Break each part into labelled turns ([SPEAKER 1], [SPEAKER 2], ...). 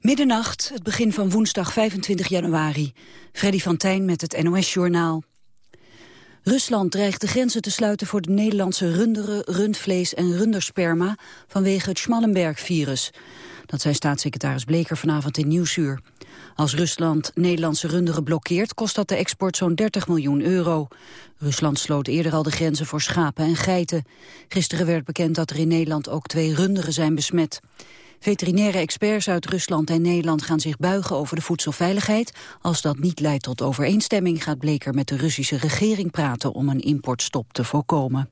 [SPEAKER 1] Middernacht, het begin van woensdag 25 januari. Freddy van Tijn met het NOS-journaal. Rusland dreigt de grenzen te sluiten voor de Nederlandse runderen, rundvlees en rundersperma vanwege het Schmallenberg-virus. Dat zei staatssecretaris Bleker vanavond in Nieuwsuur. Als Rusland Nederlandse runderen blokkeert, kost dat de export zo'n 30 miljoen euro. Rusland sloot eerder al de grenzen voor schapen en geiten. Gisteren werd bekend dat er in Nederland ook twee runderen zijn besmet. Veterinaire experts uit Rusland en Nederland gaan zich buigen over de voedselveiligheid. Als dat niet leidt tot overeenstemming gaat Bleker met de Russische regering praten om een importstop te voorkomen.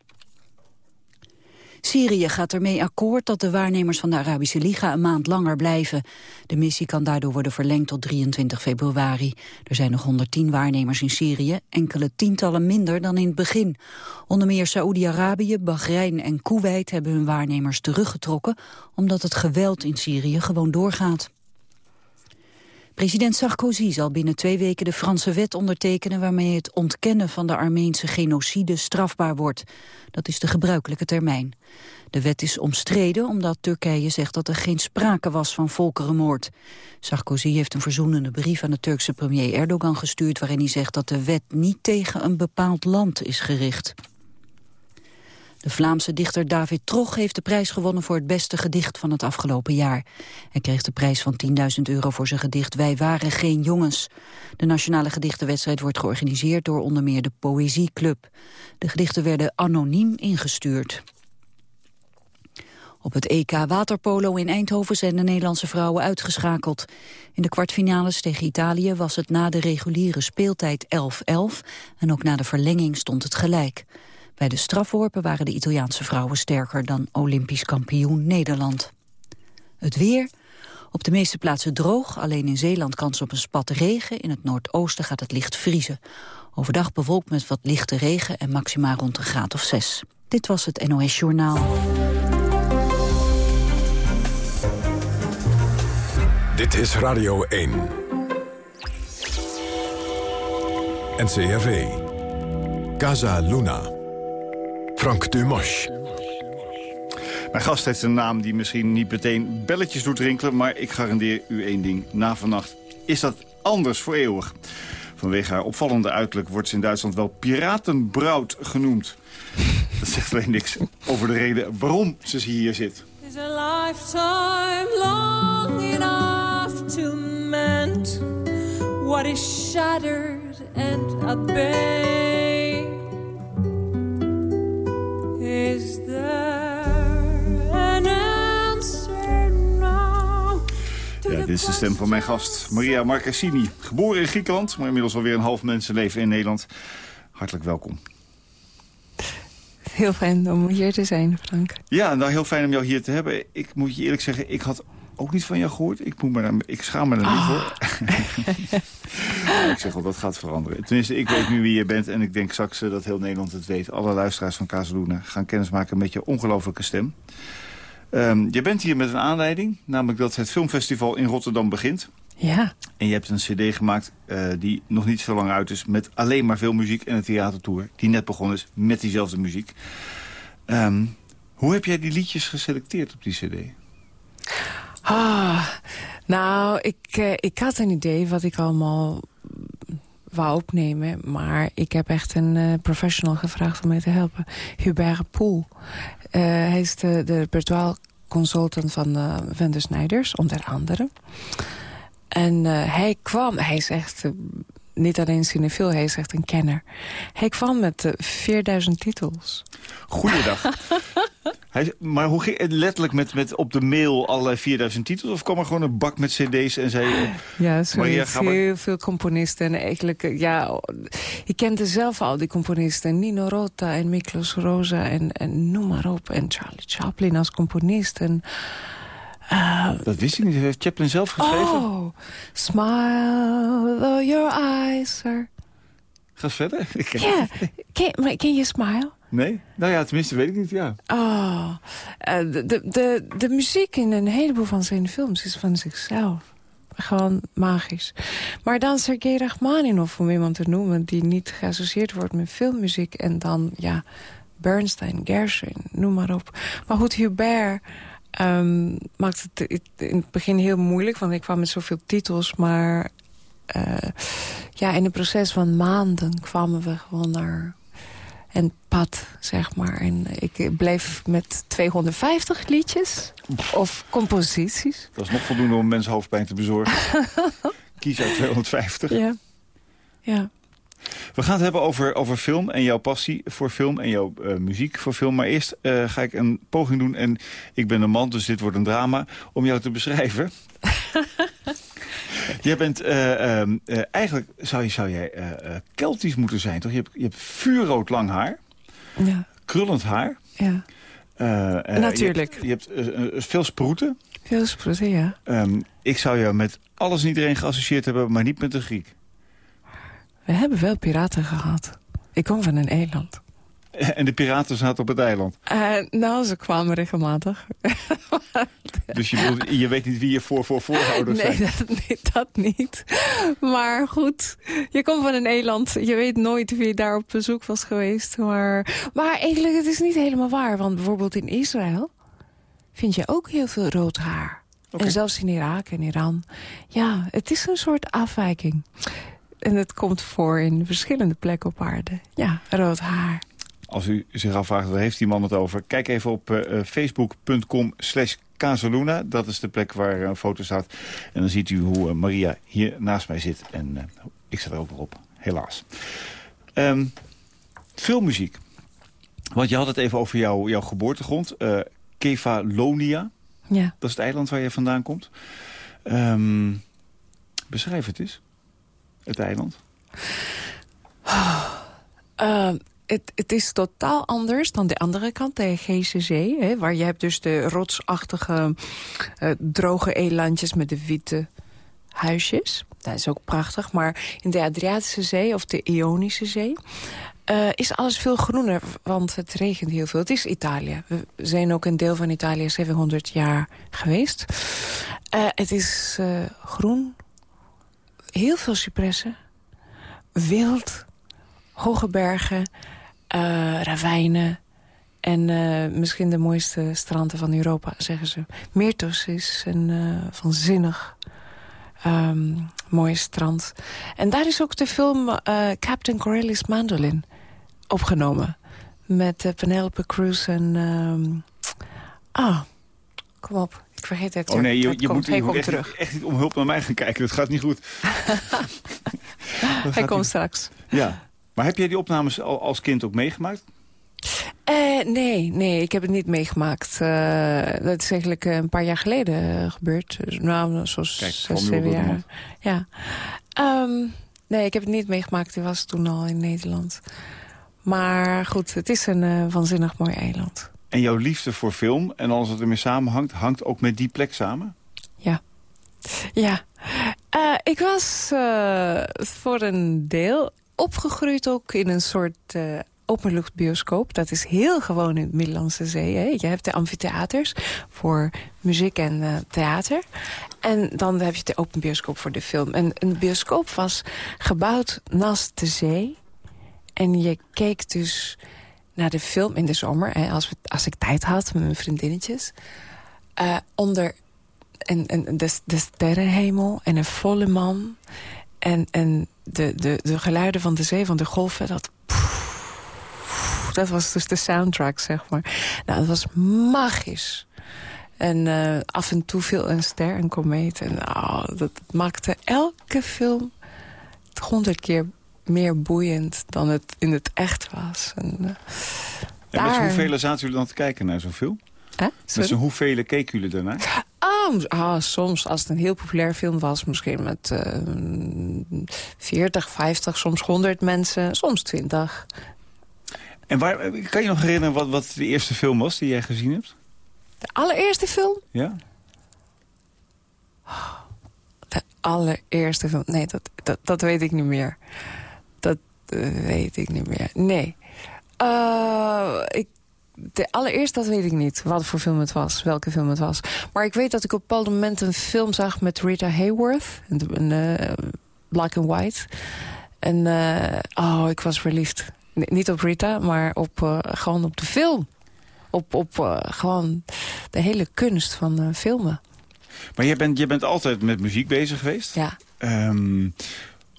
[SPEAKER 1] Syrië gaat ermee akkoord dat de waarnemers van de Arabische Liga een maand langer blijven. De missie kan daardoor worden verlengd tot 23 februari. Er zijn nog 110 waarnemers in Syrië, enkele tientallen minder dan in het begin. Onder meer Saoedi-Arabië, Bahrein en Kuwait hebben hun waarnemers teruggetrokken... omdat het geweld in Syrië gewoon doorgaat. President Sarkozy zal binnen twee weken de Franse wet ondertekenen... waarmee het ontkennen van de Armeense genocide strafbaar wordt. Dat is de gebruikelijke termijn. De wet is omstreden omdat Turkije zegt dat er geen sprake was van volkerenmoord. Sarkozy heeft een verzoenende brief aan de Turkse premier Erdogan gestuurd... waarin hij zegt dat de wet niet tegen een bepaald land is gericht. De Vlaamse dichter David Trog heeft de prijs gewonnen voor het beste gedicht van het afgelopen jaar. Hij kreeg de prijs van 10.000 euro voor zijn gedicht Wij waren geen jongens. De nationale gedichtenwedstrijd wordt georganiseerd door onder meer de Poëzieclub. De gedichten werden anoniem ingestuurd. Op het EK Waterpolo in Eindhoven zijn de Nederlandse vrouwen uitgeschakeld. In de kwartfinales tegen Italië was het na de reguliere speeltijd 11-11 en ook na de verlenging stond het gelijk. Bij de strafworpen waren de Italiaanse vrouwen sterker dan Olympisch kampioen Nederland. Het weer. Op de meeste plaatsen droog, alleen in Zeeland kans op een spat regen. In het noordoosten gaat het licht vriezen. Overdag bewolkt met wat lichte regen en maxima rond een graad of zes. Dit was het NOS Journaal.
[SPEAKER 2] Dit is Radio 1. NCRV. Casa Luna. Frank Dumas.
[SPEAKER 3] Mijn gast heeft een naam die misschien niet meteen belletjes doet rinkelen... maar ik garandeer u één ding. Na vannacht is dat anders voor eeuwig. Vanwege haar opvallende uiterlijk wordt ze in Duitsland wel piratenbrood genoemd. Dat zegt alleen niks over de reden waarom ze hier zit. Is a lifetime long enough to mend what is shattered and at Is there an answer now? Ja, dit is de stem van mijn gast, Maria Marcassini. Geboren in Griekenland, maar inmiddels alweer een half mensenleven in Nederland. Hartelijk welkom.
[SPEAKER 4] Heel fijn om hier te zijn, Frank.
[SPEAKER 3] Ja, nou heel fijn om jou hier te hebben. Ik moet je eerlijk zeggen, ik had ook niet van jou gehoord. Ik, moet me ik schaam me er niet oh. voor. ik zeg al, dat gaat veranderen. Tenminste, ik weet nu wie je bent en ik denk straks dat heel Nederland het weet. Alle luisteraars van Kazeluna gaan kennismaken met je ongelofelijke stem. Um, je bent hier met een aanleiding, namelijk dat het filmfestival in Rotterdam begint.
[SPEAKER 4] Ja.
[SPEAKER 3] En je hebt een cd gemaakt uh, die nog niet zo lang uit is... met alleen maar veel muziek en een theatertour... die net begonnen is met diezelfde muziek. Um, hoe heb jij die liedjes geselecteerd op die cd?
[SPEAKER 4] Ah, nou, ik, uh, ik had een idee wat ik allemaal wou opnemen. Maar ik heb echt een uh, professional gevraagd om mij te helpen. Hubert Poel. Uh, hij is de, de repertoire consultant van uh, Wender Snijders, onder andere. En hij kwam, hij is echt niet alleen cinefiel, hij is echt een kenner. Hij kwam met 4000 titels.
[SPEAKER 3] Goeiedag. Hij, maar hoe ging het letterlijk met, met op de mail alle 4000 titels? Of kwam er gewoon een bak met cd's en zei... Eh,
[SPEAKER 4] ja, zo heel veel componisten. En eigenlijk, eh, ja, ik kende zelf al die componisten. Nino Rota en Miklos Rosa en, en noem maar op. En Charlie Chaplin als componist. En,
[SPEAKER 3] uh, dat wist ik niet. Heeft Chaplin zelf geschreven?
[SPEAKER 4] Oh, smile though your eyes are...
[SPEAKER 3] Ga verder.
[SPEAKER 4] Ja, yeah. ken je Smile?
[SPEAKER 3] Nee? Nou ja, tenminste weet ik niet, ja.
[SPEAKER 4] Oh, uh, de, de, de muziek in een heleboel van zijn films is van zichzelf. Gewoon magisch. Maar dan Sergei Rachmaninov, om iemand te noemen... die niet geassocieerd wordt met filmmuziek. En dan, ja, Bernstein, Gershwin, noem maar op. Maar goed, Hubert... um, maakte het in het begin heel moeilijk. Want ik kwam met zoveel titels. Maar uh, ja, in een proces van maanden kwamen we gewoon naar een pad, zeg maar. En ik bleef met 250 liedjes of composities.
[SPEAKER 3] Dat is nog voldoende om mensen hoofdpijn te bezorgen. Kies uit 250.
[SPEAKER 4] Ja. ja.
[SPEAKER 3] We gaan het hebben over, over film en jouw passie voor film en jouw uh, muziek voor film. Maar eerst uh, ga ik een poging doen, en ik ben een man, dus dit wordt een drama, om jou te beschrijven. Jij bent, uh, eigenlijk zou, je, zou jij Keltisch moeten zijn, toch? Je hebt, je hebt vuurrood lang haar,
[SPEAKER 4] ja.
[SPEAKER 3] krullend haar.
[SPEAKER 4] Ja. Natuurlijk.
[SPEAKER 3] Je hebt, je hebt veel sproeten.
[SPEAKER 4] Veel sproeten, ja.
[SPEAKER 3] Um, ik zou jou met alles en iedereen geassocieerd hebben, maar niet met de Griek.
[SPEAKER 4] We hebben wel piraten gehad. Ik kom van een eiland.
[SPEAKER 3] En de piraten zaten op het eiland?
[SPEAKER 4] Uh, nou, ze kwamen regelmatig.
[SPEAKER 3] dus je, je weet niet wie je voor, voor voorouders
[SPEAKER 4] nee,
[SPEAKER 3] zijn?
[SPEAKER 4] Dat, nee, dat niet. Maar goed, je komt van een eiland. Je weet nooit wie daar op bezoek was geweest. Maar, maar eigenlijk, het is niet helemaal waar. Want bijvoorbeeld in Israël vind je ook heel veel rood haar. Okay. En zelfs in Irak en Iran. Ja, het is een soort afwijking. En het komt voor in verschillende plekken op aarde. Ja, rood haar.
[SPEAKER 3] Als u zich afvraagt, waar heeft die man het over? Kijk even op uh, facebook.com slash Casaluna. Dat is de plek waar een foto staat. En dan ziet u hoe uh, Maria hier naast mij zit. En ik zit er ook nog op, helaas. Um, filmmuziek. Want je had het even over jouw, jouw geboortegrond. Kefalonia.
[SPEAKER 4] Ja.
[SPEAKER 3] Dat is het eiland waar je vandaan komt. Um, beschrijf het eens het eiland?
[SPEAKER 4] Uh, het, het, is totaal anders dan de andere kant, de Zee. Hè, waar je hebt dus de rotsachtige, uh, droge elandjes met de witte huisjes. Dat is ook prachtig. Maar in de Adriatische Zee of de Ionische Zee... Uh, is alles veel groener, want het regent heel veel. Het is Italië. We zijn ook een deel van Italië 700 jaar geweest. Uh, het is groen, heel veel cipressen, wild, hoge bergen, uh, ravijnen... en uh, misschien de mooiste stranden van Europa, zeggen ze. Myrtos is een uh, vanzinnig um, mooi strand. En daar is ook de film Captain Corelli's Mandolin opgenomen. Met Penelope Cruz en... Um, ah, kom op. Ik vergeet het.
[SPEAKER 3] Oh nee, je, je
[SPEAKER 4] komt,
[SPEAKER 3] moet, je moet echt,
[SPEAKER 4] terug.
[SPEAKER 3] echt niet om hulp naar mij gaan kijken. Dat gaat niet goed.
[SPEAKER 4] Hij komt niet. straks.
[SPEAKER 3] Ja. Maar heb jij die opnames al als kind ook meegemaakt?
[SPEAKER 4] Uh, nee, nee, ik heb het niet meegemaakt. Uh, dat is eigenlijk een paar jaar geleden gebeurd. Dus, nou, zoals
[SPEAKER 3] Kijk,
[SPEAKER 4] zes, zeven jaar. Ja. Um, nee, ik heb het niet meegemaakt. Die was toen al in Nederland. Maar goed, het is een uh, waanzinnig mooi eiland.
[SPEAKER 3] En jouw liefde voor film en alles wat ermee samenhangt... hangt ook met die plek samen?
[SPEAKER 4] Ja. Ja. Ik was voor een deel opgegroeid ook in een soort uh, openluchtbioscoop. Dat is heel gewoon in het Middellandse Zee. Je hebt de amfitheaters voor muziek en theater. En dan heb je de open bioscoop voor de film. En een bioscoop was gebouwd naast de zee. En je keek dus naar de film in de zomer, hè, als, we, als ik tijd had met mijn vriendinnetjes... Uh, onder en, en de, de sterrenhemel en een volle man... en, en de, de, de geluiden van de zee, van de golven... dat, dat was dus de soundtrack, zeg maar. Nou, dat was magisch. En uh, af en toe viel een ster, een komeet. En oh, dat maakte elke film honderd keer meer boeiend dan het in het echt was. En, uh,
[SPEAKER 3] en met hoeveel zaten jullie dan te kijken naar zo'n film?
[SPEAKER 4] Huh?
[SPEAKER 3] Met z'n hoeveel keken jullie daarnaar?
[SPEAKER 4] Ah, soms, als het een heel populair film was... misschien met uh, 40, 50, soms 100 mensen, soms 20.
[SPEAKER 3] En waar, kan je nog herinneren wat, wat de eerste film was die jij gezien hebt?
[SPEAKER 4] De allereerste film?
[SPEAKER 3] Ja.
[SPEAKER 4] De allereerste film? Nee, dat, dat, dat weet ik niet meer. Dat uh, weet ik niet meer. Nee. Uh, ik, de allereerste, dat weet ik niet. Wat voor film het was, welke film het was. Maar ik weet dat ik op een bepaald moment een film zag met Rita Hayworth. Een, uh, black and white. En uh, oh, ik was verliefd. Niet op Rita, maar op, uh, gewoon op de film. Op, op gewoon de hele kunst van filmen.
[SPEAKER 3] Maar je bent, je bent altijd met muziek bezig geweest.
[SPEAKER 4] Ja.
[SPEAKER 3] Um,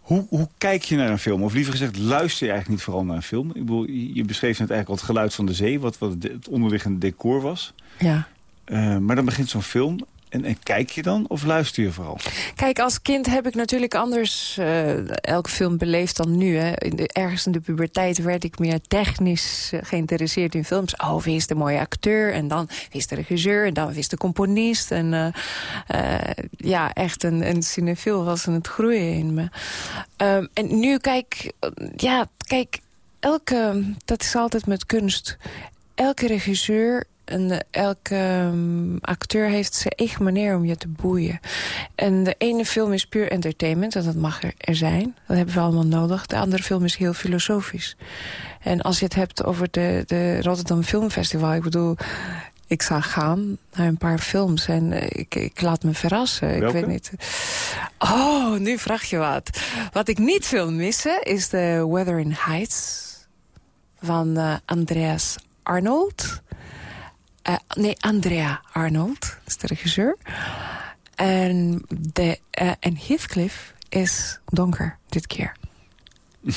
[SPEAKER 3] hoe, hoe kijk je naar een film? Of liever gezegd, luister je eigenlijk niet vooral naar een film? Ik bedoel, je beschreef net eigenlijk al het geluid van de zee... wat, wat het onderliggende decor was.
[SPEAKER 4] Ja.
[SPEAKER 3] Uh, maar dan begint zo'n film en, kijk je dan of luister je vooral?
[SPEAKER 4] Kijk, als kind heb ik natuurlijk anders uh, elke film beleefd dan nu. Hè. In de, ergens in de puberteit werd ik meer technisch uh, geïnteresseerd in films. Oh, wie is de mooie acteur? En dan wie is de regisseur? En dan wie is de componist? En uh, ja, echt een, een cinefiel was aan het groeien in me. Um, en nu kijk, ja, kijk, elke, dat is altijd met kunst. Elke regisseur en elke um, acteur heeft zijn eigen manier om je te boeien. En de ene film is puur entertainment, en dat mag er, er zijn. Dat hebben we allemaal nodig. De andere film is heel filosofisch. En als je het hebt over de, de Rotterdam Filmfestival... ik bedoel, ik zou gaan naar een paar films en uh, ik, ik laat me verrassen.
[SPEAKER 3] Welke?
[SPEAKER 4] Ik weet niet. Oh, nu vraag je wat. Wat ik niet wil missen is de Weather in Heights van uh, Andreas Arnold... Uh, nee, Andrea Arnold is de regisseur. En, de, uh, en Heathcliff is donker dit keer.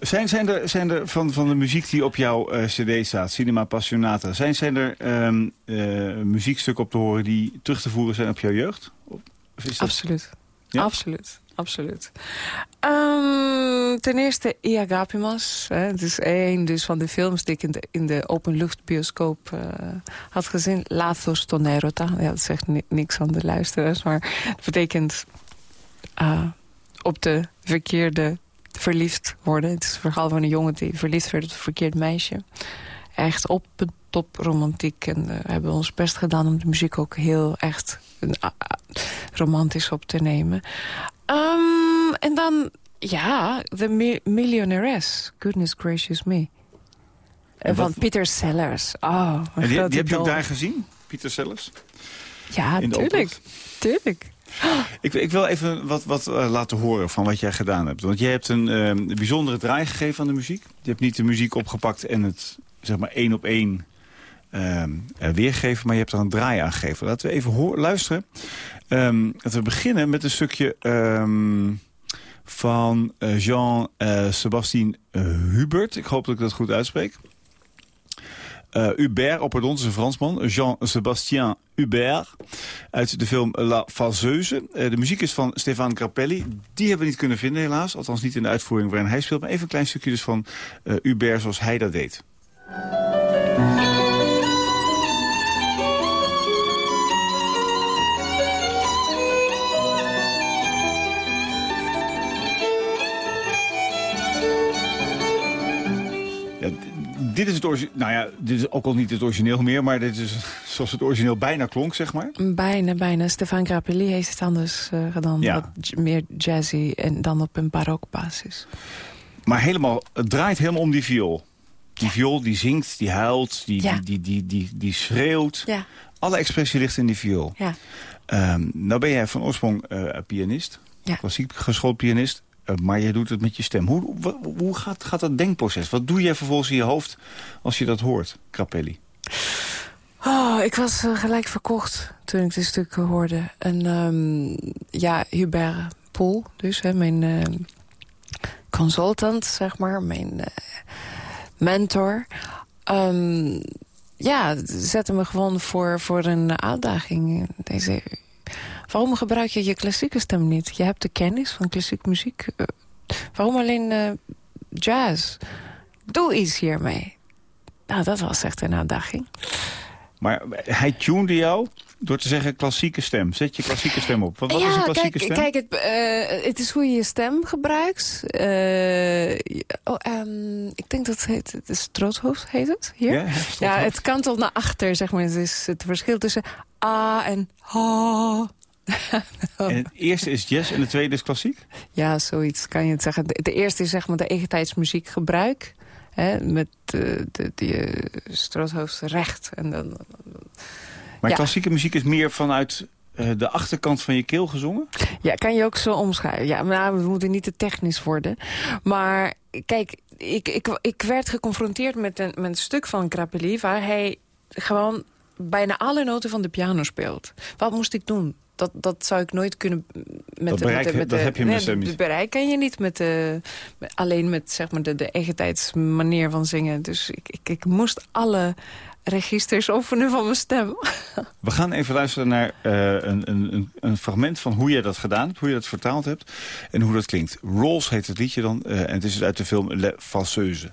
[SPEAKER 3] zijn, zijn er, zijn er van, van de muziek die op jouw uh, cd staat, Cinema Passionata... zijn, zijn er um, muziekstukken op te horen die terug te voeren zijn op jouw jeugd? Of is dat...
[SPEAKER 4] Absoluut. Ja? Absoluut absoluut. Um, ten eerste Iagapimas. Het is één dus van de films die ik in de, in de openluchtbioscoop uh, had gezien. Lathos Tonerota. Ja, dat zegt ni niks aan de luisteraars. Maar het betekent uh, op de verkeerde verliefd worden. Het is het verhaal van een jongen die verliefd werd op een verkeerd meisje. Echt op een top romantiek. En we hebben ons best gedaan om de muziek ook heel echt romantisch op te nemen. Um, en dan, ja, The Mi Millionaires. Goodness gracious me. En van Peter Sellers. Oh,
[SPEAKER 3] en die, die heb je ook daar gezien, Peter Sellers?
[SPEAKER 4] Ja, tuurlijk. Tuurlijk.
[SPEAKER 3] Ik, ik, wil even wat, wat uh, laten horen van wat jij gedaan hebt. Want jij hebt een uh, bijzondere draai gegeven aan de muziek. Je hebt niet de muziek opgepakt en het zeg maar één op één uh, weergegeven. Maar je hebt er een draai aan gegeven. Laten we even luisteren. Um, dat we beginnen met een stukje um, van uh, Jean-Sebastien uh, Hubert. Ik hoop dat ik dat goed uitspreek. Uh, Hubert, oh pardon, is een Fransman. Jean-Sébastien Hubert. Uit de film La Fazeuse. Uh, de muziek is van Stefan Grappelli. Die hebben we niet kunnen vinden helaas. Althans niet in de uitvoering waarin hij speelt. Maar even een klein stukje dus van uh, Hubert zoals hij dat deed. Dit is het origineel. Nou ja, dit is ook al niet het origineel meer, maar dit is zoals het origineel bijna klonk, zeg maar.
[SPEAKER 4] Bijna, bijna. Stefan Grappelli heeft het anders uh, gedaan.
[SPEAKER 3] Ja.
[SPEAKER 4] Wat meer jazzy en dan op een barokbasis.
[SPEAKER 3] Maar helemaal, het draait helemaal om die viool. Die viool die zingt, die huilt, die,
[SPEAKER 4] Ja.
[SPEAKER 3] die, die, die, die, die schreeuwt.
[SPEAKER 4] Ja.
[SPEAKER 3] Alle expressie ligt in die viool.
[SPEAKER 4] Ja.
[SPEAKER 3] Ehm, nou ben jij van oorsprong eh, pianist,
[SPEAKER 4] Ja.
[SPEAKER 3] klassiek geschoold pianist. Eh, maar jij doet het met je stem. Hoe, hoe gaat, gaat dat denkproces? Wat doe jij vervolgens in je hoofd als je dat hoort, Capelli?
[SPEAKER 4] Oh, ik was eh, gelijk verkocht toen ik dit stuk hoorde. En ehm, ja, Hubert Poel, dus hè, mijn eh, consultant, zeg maar, mijn mentor. Ehm, ja, zette me gewoon voor, voor een uitdaging. Deze, waarom gebruik je je klassieke stem niet? Je hebt de kennis van klassieke muziek. Eh, waarom alleen eh, jazz? Doe iets hiermee. Nou, dat was echt een uitdaging.
[SPEAKER 3] Maar hij tunede jou door te zeggen klassieke stem. Zet je klassieke stem op. Wat, wat is een klassieke
[SPEAKER 4] kijk,
[SPEAKER 3] stem?
[SPEAKER 4] Kijk, het, eh, het is hoe je je stem gebruikt. Oh, ehm, ik denk dat het heet, de stroothoofd heet het hier.
[SPEAKER 3] Ja, ja,
[SPEAKER 4] Ja, het kantelt naar achter, zeg maar. Het is het verschil tussen A en ha.
[SPEAKER 3] En het eerste is jazz en de tweede is klassiek?
[SPEAKER 4] Ja, zoiets kan je het zeggen. De, de eerste is zeg maar de eigentijdsmuziek gebruik. Hè, met de, de, die eh, recht. En dan,
[SPEAKER 3] Maar
[SPEAKER 4] Ja.
[SPEAKER 3] klassieke muziek is meer vanuit eh, de achterkant van je keel gezongen?
[SPEAKER 4] Ja, kan je ook zo omschrijven. Ja, maar nou, we moeten niet te technisch worden. Maar kijk, ik, ik, ik werd geconfronteerd met een, met een stuk van Grappelli... waar hij gewoon bijna alle noten van de piano speelt. Wat moest ik doen? Dat, dat zou ik nooit kunnen... Met
[SPEAKER 5] Dat
[SPEAKER 4] de-
[SPEAKER 5] bereik-
[SPEAKER 4] met de,
[SPEAKER 5] dat heb je met
[SPEAKER 4] nee, de- bereik kan je niet met de, met- alleen met zeg maar, de, de eigentijdsmanier van zingen. Dus ik, ik, ik moest alle registers oefenen van mijn stem.
[SPEAKER 5] We gaan even luisteren naar eh, een, een, een, een fragment van hoe jij dat gedaan hebt. Hoe je dat vertaald hebt. En hoe dat klinkt. Rolls heet het liedje dan. eh, en het is uit de film Le Falseuse.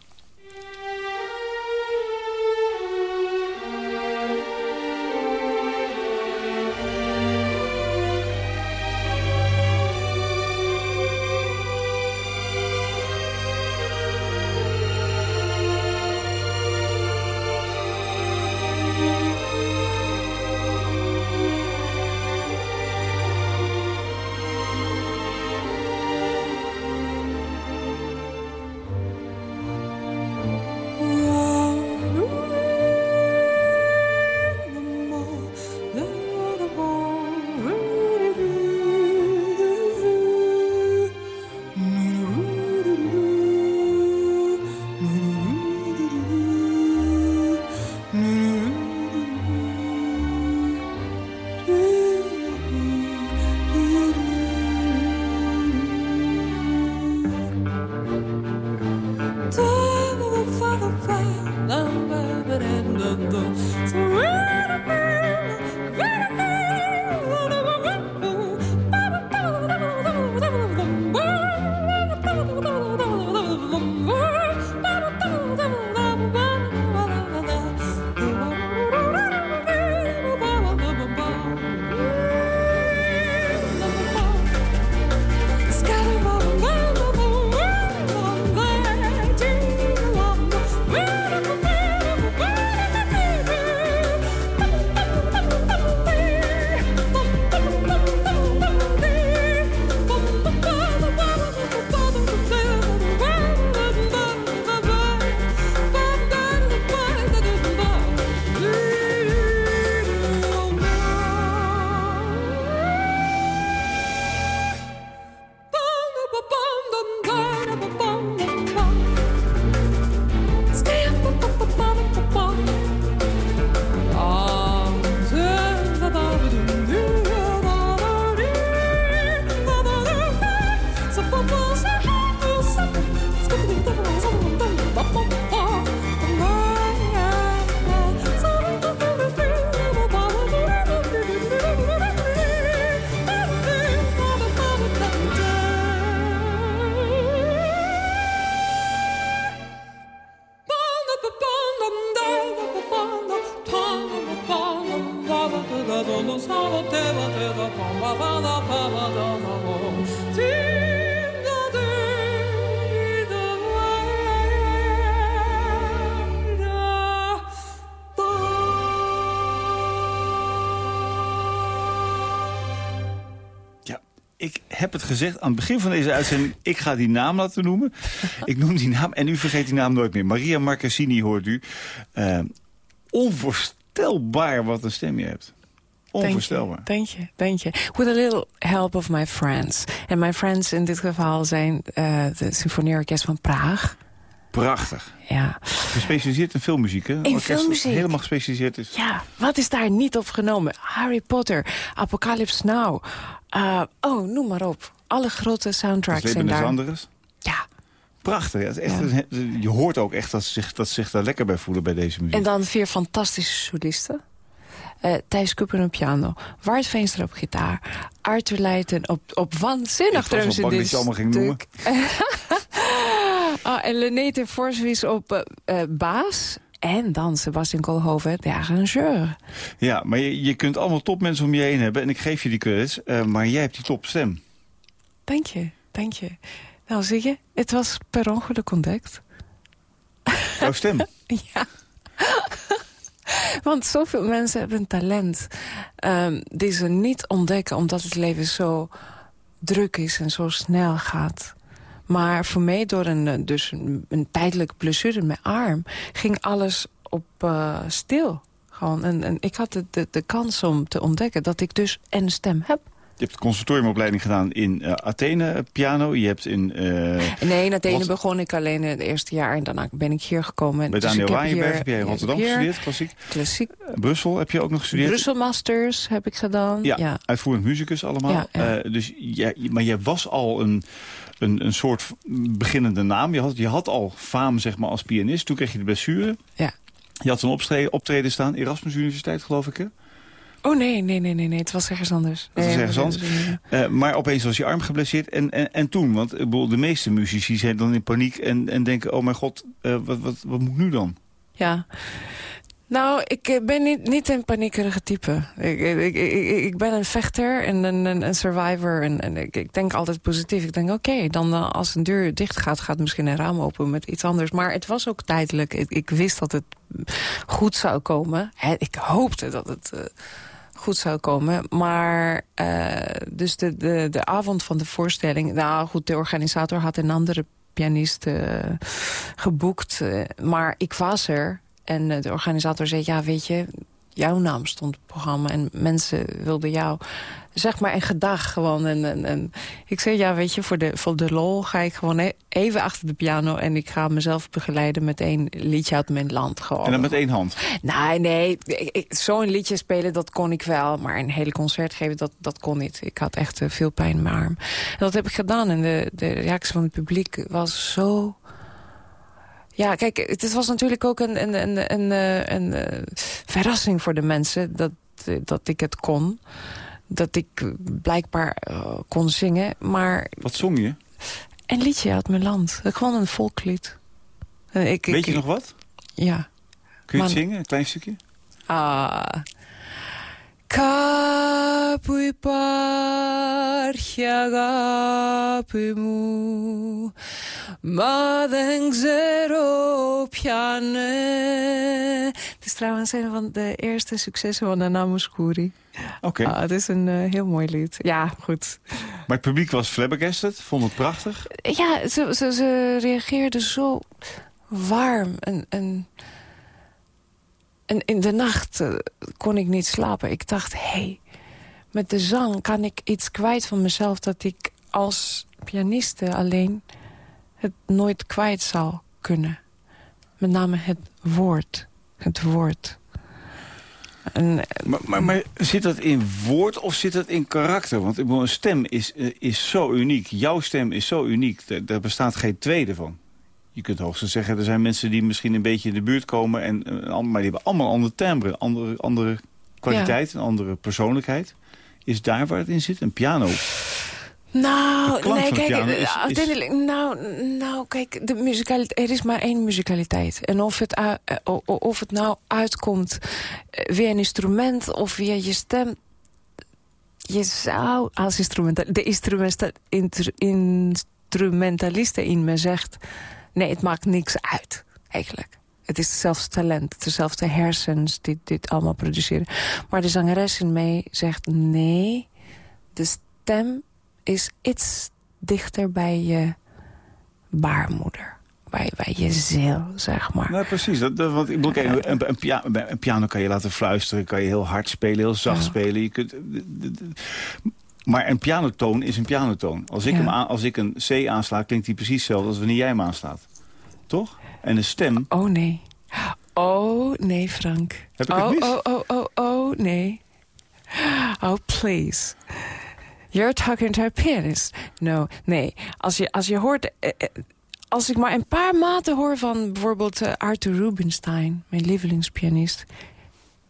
[SPEAKER 5] Het gezegd aan het begin van deze uitzending. Ik ga die naam laten noemen. Ik noem die naam en u vergeet die naam nooit meer. Maria Marcassini hoort u. Eh, onvoorstelbaar wat een stem je hebt. Onvoorstelbaar.
[SPEAKER 4] Dank je, dank je. With a little help of my friends. En mijn friends in dit geval zijn uh, de Symfonieorkest van Praag.
[SPEAKER 5] Prachtig.
[SPEAKER 4] Ja.
[SPEAKER 5] Gespecialiseerd in filmmuziek, hè?
[SPEAKER 4] In
[SPEAKER 5] Orkest
[SPEAKER 4] filmmuziek.
[SPEAKER 5] helemaal gespecialiseerd is.
[SPEAKER 4] Ja, wat is daar niet opgenomen? Harry Potter, Apocalypse Now. Uh, oh, noem maar op. Alle grote soundtracks zijn daar.
[SPEAKER 5] des Anderes.
[SPEAKER 4] Ja.
[SPEAKER 5] Prachtig. Ja, het is echt,
[SPEAKER 4] Ja.
[SPEAKER 5] een- Je hoort ook echt dat ze, zich, dat ze zich daar lekker bij voelen bij deze muziek.
[SPEAKER 4] En dan vier fantastische solisten. Eh Thijs Kuppen op piano, Wart Veenstra op gitaar... Arthur Leijten op, op waanzinnig drums in dit
[SPEAKER 5] dat je allemaal ging noemen.
[SPEAKER 4] ah, en Lenete Forswies op eh, eh, baas... En dan Sebastian Koolhoven, de arrangeur.
[SPEAKER 5] Ja, maar je, je kunt allemaal topmensen om je heen hebben. En ik geef je die credits. eh, maar jij hebt die topstem.
[SPEAKER 4] Dank je, dank je. Nou, zie je, het was per ongeluk ontdekt.
[SPEAKER 5] Jouw stem.
[SPEAKER 4] Ja. Want zoveel mensen hebben een talent ehm, die ze niet ontdekken... omdat het leven zo druk is en zo snel gaat. Maar voor mij, door een, eh, dus een, een tijdelijke blessure in mijn arm... ging alles op eh, stil. Gewoon. En, en ik had de, de, de kans om te ontdekken dat ik dus een stem heb.
[SPEAKER 3] je hebt conservatoriumopleiding gedaan in uh, Athene piano. Je hebt in...
[SPEAKER 4] nee, in Athene begon ik alleen het eerste jaar. En daarna ben ik hier gekomen.
[SPEAKER 3] Bij dus Daniel Waaienberg heb jij in Rotterdam gestudeerd, klassiek.
[SPEAKER 4] Klassiek.
[SPEAKER 3] Brussel heb je ook nog gestudeerd.
[SPEAKER 4] Brussel Masters heb ik gedaan.
[SPEAKER 3] Ja, ja. uitvoerend muzikus allemaal. Ja, dus jij, maar jij was al een een, een soort beginnende naam. Je had, je had al faam zeg maar, als pianist. Toen kreeg je de blessure.
[SPEAKER 4] Ja.
[SPEAKER 3] Je had een optreden, optreden staan, Erasmus Universiteit geloof ik hè?
[SPEAKER 4] Oh nee, nee, nee, nee, nee, het was ergens anders.
[SPEAKER 3] Het was ergens anders. Uh, maar opeens was je arm geblesseerd. En, en, en toen, want de meeste muzici zijn dan in paniek en, en denken... oh mijn god, uh, wat, wat, wat moet ik nu dan?
[SPEAKER 4] Ja, nou, ik eh, ben niet, niet een paniekerige type. Ik, ik, ik, ik ben een vechter en een, survivor. En, ik, ik, denk altijd positief. Ik denk, oké, dan uh, als een deur dicht gaat... gaat misschien een raam open met iets anders. Maar het was ook tijdelijk. Ik, wist dat het goed zou komen. ik hoopte dat het... Uh, goed zou komen. Maar dus de, de, de avond van de voorstelling... Nou goed, de organisator had een andere pianist geboekt. Maar ik was er. En eh, de organisator zei, ja, weet je, jouw naam stond op het programma. En mensen wilden jou, zeg maar, een gedag gewoon. En, en, en, ik zei, ja, weet je, voor de, voor de lol ga ik gewoon even achter de piano... en ik ga mezelf begeleiden met één liedje uit mijn land. Gewoon.
[SPEAKER 3] En dan met één hand?
[SPEAKER 4] Nee, nee, zo'n liedje spelen, dat kon ik wel. Maar een hele concert geven, dat, dat kon niet. Ik had echt uh, veel pijn in mijn arm. En dat heb ik gedaan. En de, de reactie van het publiek was zo ja, kijk, het was natuurlijk ook een, een, een, een, eh, een, eh, verrassing voor de mensen dat, eh, dat ik het kon. Dat ik blijkbaar kon zingen, maar...
[SPEAKER 3] Wat zong je?
[SPEAKER 4] Een liedje uit mijn land. Gewoon een volklied.
[SPEAKER 3] Ik, Weet je nog wat?
[SPEAKER 4] Ja.
[SPEAKER 3] Kun je het zingen, een klein stukje?
[SPEAKER 4] Ah... Κάπου υπάρχει αγάπη μου Μα δεν ξέρω πια ναι Het is trouwens een van de eerste successen van Nana Mouskouri.
[SPEAKER 3] Oké. Okay.
[SPEAKER 4] Ah, het is een uh, heel mooi lied. Ja, goed.
[SPEAKER 3] Maar het publiek was flabbergasted? Vond het prachtig?
[SPEAKER 4] Ja, ze, ze, ze reageerden zo warm en... en en in de nacht uh, kon ik niet slapen. Ik dacht, hé, hey, met de zang kan ik iets kwijt van mezelf... dat ik als pianiste alleen het nooit kwijt zal kunnen. Met name het woord. Het woord.
[SPEAKER 3] En, maar, maar, maar, zit dat in woord of zit dat in karakter? Want een stem is, eh, is zo uniek. Jouw stem is zo uniek. Daar bestaat geen tweede van. Je kunt hoogstens zeggen, er zijn mensen die misschien een beetje in de buurt komen... En, uh, maar die hebben allemaal andere timbre, andere, andere kwaliteit, een andere persoonlijkheid. Is daar waar het in zit? Een piano?
[SPEAKER 4] Nou, nee, kijk, is, nou, nou, kijk, de muzikaliteit, er is maar één muzikaliteit. En of het, uh, of het nou uitkomt via een instrument of via je stem... Je zou als instrumental, de instrumentaliste in me zegt... Nee, het maakt niks uit, eigenlijk. Het is hetzelfde talent, dezelfde hersens die dit allemaal produceren. Maar de zangeres in mij zegt nee, de stem is iets dichter bij je baarmoeder. Bij, bij je ziel, zeg maar.
[SPEAKER 3] Nou, precies. Dat, want ik bedoel, een, een, piano, een, piano, kan je laten fluisteren, kan je heel hard spelen, heel zacht spelen. Je kunt, maar een pianotoon is een pianotoon. Als ik, hem aan, als ik een C aansla, klinkt die precies hetzelfde als wanneer jij hem aanslaat. Toch? En een stem...
[SPEAKER 4] Oh nee. Oh nee, Frank.
[SPEAKER 3] Heb ik
[SPEAKER 4] oh,
[SPEAKER 3] het mis?
[SPEAKER 4] Oh, oh, oh, oh, nee. Oh, please. You're talking to a pianist. No, nee. Als je, als je hoort... Eh, eh, als ik maar een paar maten hoor van bijvoorbeeld uh, Arthur Rubinstein... mijn lievelingspianist...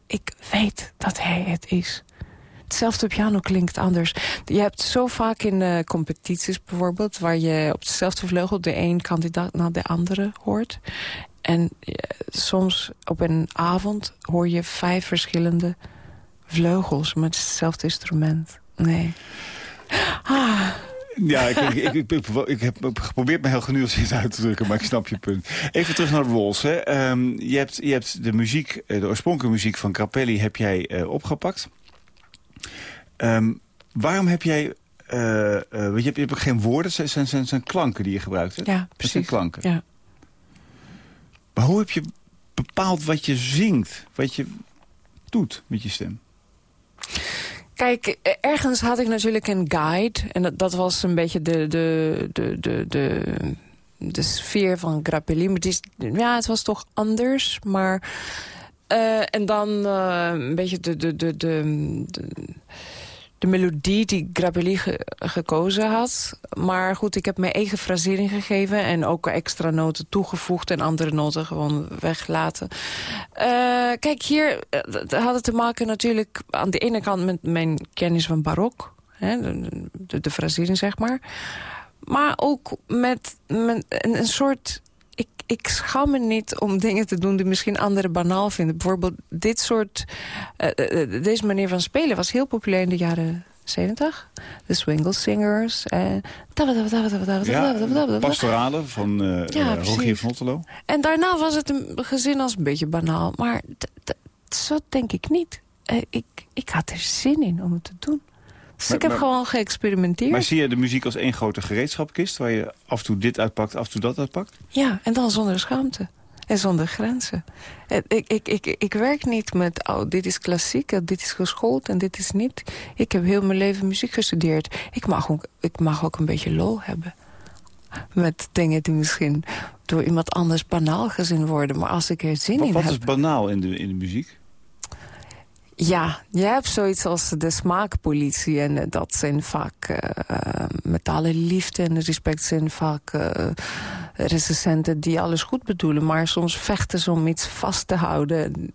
[SPEAKER 4] ik weet dat hij het is hetzelfde piano klinkt anders. Je hebt zo vaak in uh, competities bijvoorbeeld... waar je op dezelfde vleugel de een kandidaat naar de andere hoort. En soms op een avond hoor je vijf verschillende vleugels... met hetzelfde instrument. Nee.
[SPEAKER 3] Ah... Ja, ik, ik, ik, ik, heb geprobeerd me heel genuanceerd uit te drukken, maar ik snap je punt. Even terug naar Rolls. Hè. Um, je, hebt, je hebt de muziek, eh, de oorspronkelijke muziek van Capelli heb jij uh, opgepakt. Um, waarom heb jij... Uh, uh, je, hebt, je hebt geen woorden, het zijn, zijn, zijn klanken die je gebruikt. Hè?
[SPEAKER 4] Ja, precies.
[SPEAKER 3] zijn klanken.
[SPEAKER 4] Ja.
[SPEAKER 3] Maar hoe heb je bepaald wat je zingt? Wat je doet met je stem?
[SPEAKER 4] Kijk, ergens had ik natuurlijk een guide. En dat, was een beetje de, de, de, de, de, de sfeer van Grappelli. Maar ja, het was toch anders. Maar, uh, en dan uh, een beetje de, de, de, de de melodie die Grappelli ge gekozen had. Maar goed, ik heb mijn eigen frasering gegeven... en ook extra noten toegevoegd en andere noten gewoon weggelaten. Uh, kijk, hier uh, had het te maken natuurlijk aan de ene kant... met mijn kennis van barok, hè, de, de, frasering zeg maar... Maar ook met, een soort ik, schaam me niet om dingen te doen die misschien anderen banaal vinden. Bijvoorbeeld dit soort... Uh, uh, deze manier van spelen was heel populair in de jaren 70. De Swingle Singers. Uh,
[SPEAKER 3] ja, pastorale van uh, ja, Rogier van Otterlo.
[SPEAKER 4] En daarna was het een gezin als een beetje banaal. Maar zo denk ik niet. Uh, ik, ik had er zin in om het te doen. Dus maar, ik heb maar, gewoon geëxperimenteerd.
[SPEAKER 3] Maar zie je de muziek als één grote gereedschapkist... waar je af en toe dit uitpakt, af en toe dat uitpakt?
[SPEAKER 4] Ja, en dan zonder schaamte. En zonder grenzen. Ik, ik, ik, ik werk niet met, oh, dit is klassiek, dit is geschoold en dit is niet. Ik heb heel mijn leven muziek gestudeerd. Ik mag ook, ik mag ook een beetje lol hebben. Met dingen die misschien door iemand anders banaal gezien worden. Maar als ik er zin
[SPEAKER 3] wat,
[SPEAKER 4] in
[SPEAKER 3] wat
[SPEAKER 4] heb...
[SPEAKER 3] Wat is banaal in de, in de muziek?
[SPEAKER 4] Ja, je hebt zoiets als de smaakpolitie. En dat zijn vaak uh, met alle liefde en respect zijn vaak uh, recensenten die alles goed bedoelen. Maar soms vechten ze om iets vast te houden.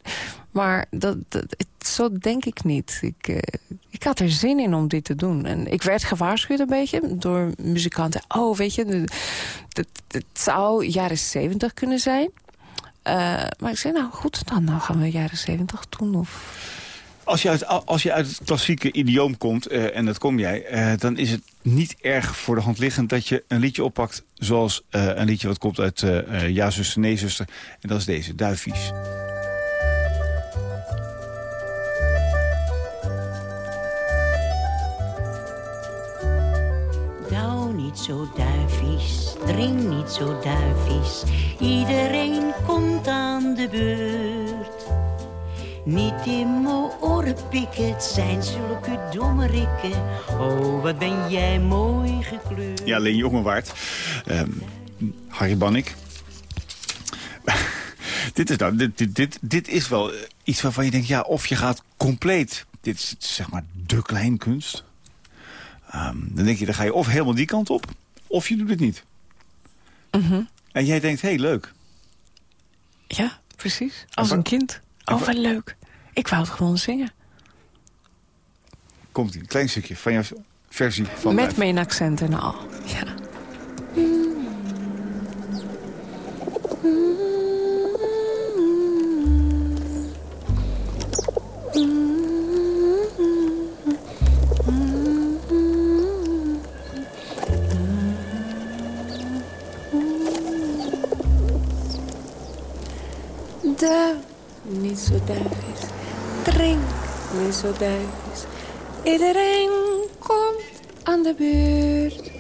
[SPEAKER 4] Maar dat, dat, zo denk ik niet. Ik, ik had er zin in om dit te doen. En ik werd gewaarschuwd een beetje door muzikanten. Oh, weet je, het zou jaren zeventig kunnen zijn. maar ik zei, nou goed, dan gaan we jaren zeventig doen. Of
[SPEAKER 3] als je uit, als je uit het klassieke idioom komt, uh, en dat kom jij... Uh, dan is het niet erg voor de hand liggend dat je een liedje oppakt... zoals uh, een liedje wat komt uit Ja, zuster, nee, zuster. En dat is deze, Duifies.
[SPEAKER 6] Nou, niet zo duifies, drink niet zo duifies. Iedereen komt aan de beurt. Niet in mijn oren pikken, het zijn zulke domme rikken. Oh, wat ben jij mooi gekleurd.
[SPEAKER 3] Ja, Leen Jongewaard. Um, Harry Bannik. dit, is nou, dit, dit, dit, dit is wel iets waarvan je denkt, ja, of je gaat compleet... Dit is zeg maar de kleinkunst. Um, dan denk je, dan ga je of helemaal die kant op, of je doet het niet.
[SPEAKER 4] Mm -hmm.
[SPEAKER 3] En jij denkt, hé, hey, leuk.
[SPEAKER 4] Ja, precies. Als een kind. Oh, wat leuk. Ik wou het gewoon zingen.
[SPEAKER 3] Komt een klein stukje van jouw versie van...
[SPEAKER 4] Met mijn accent en al, ja. De, niet zo duivies drink niet zo duis. Iedereen komt aan de beurt.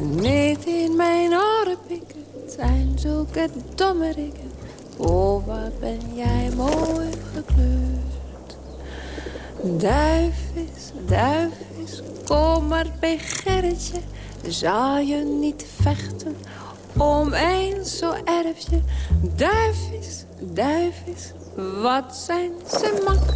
[SPEAKER 4] Niet in mijn oren pikken, zijn zulke domme. Oh, wat ben jij mooi gekleurd. Duifjes, duifjes, kom maar bij Gerritje. Zal je niet vechten om een zo erfje? Duifjes, duifjes, wat zijn ze mak?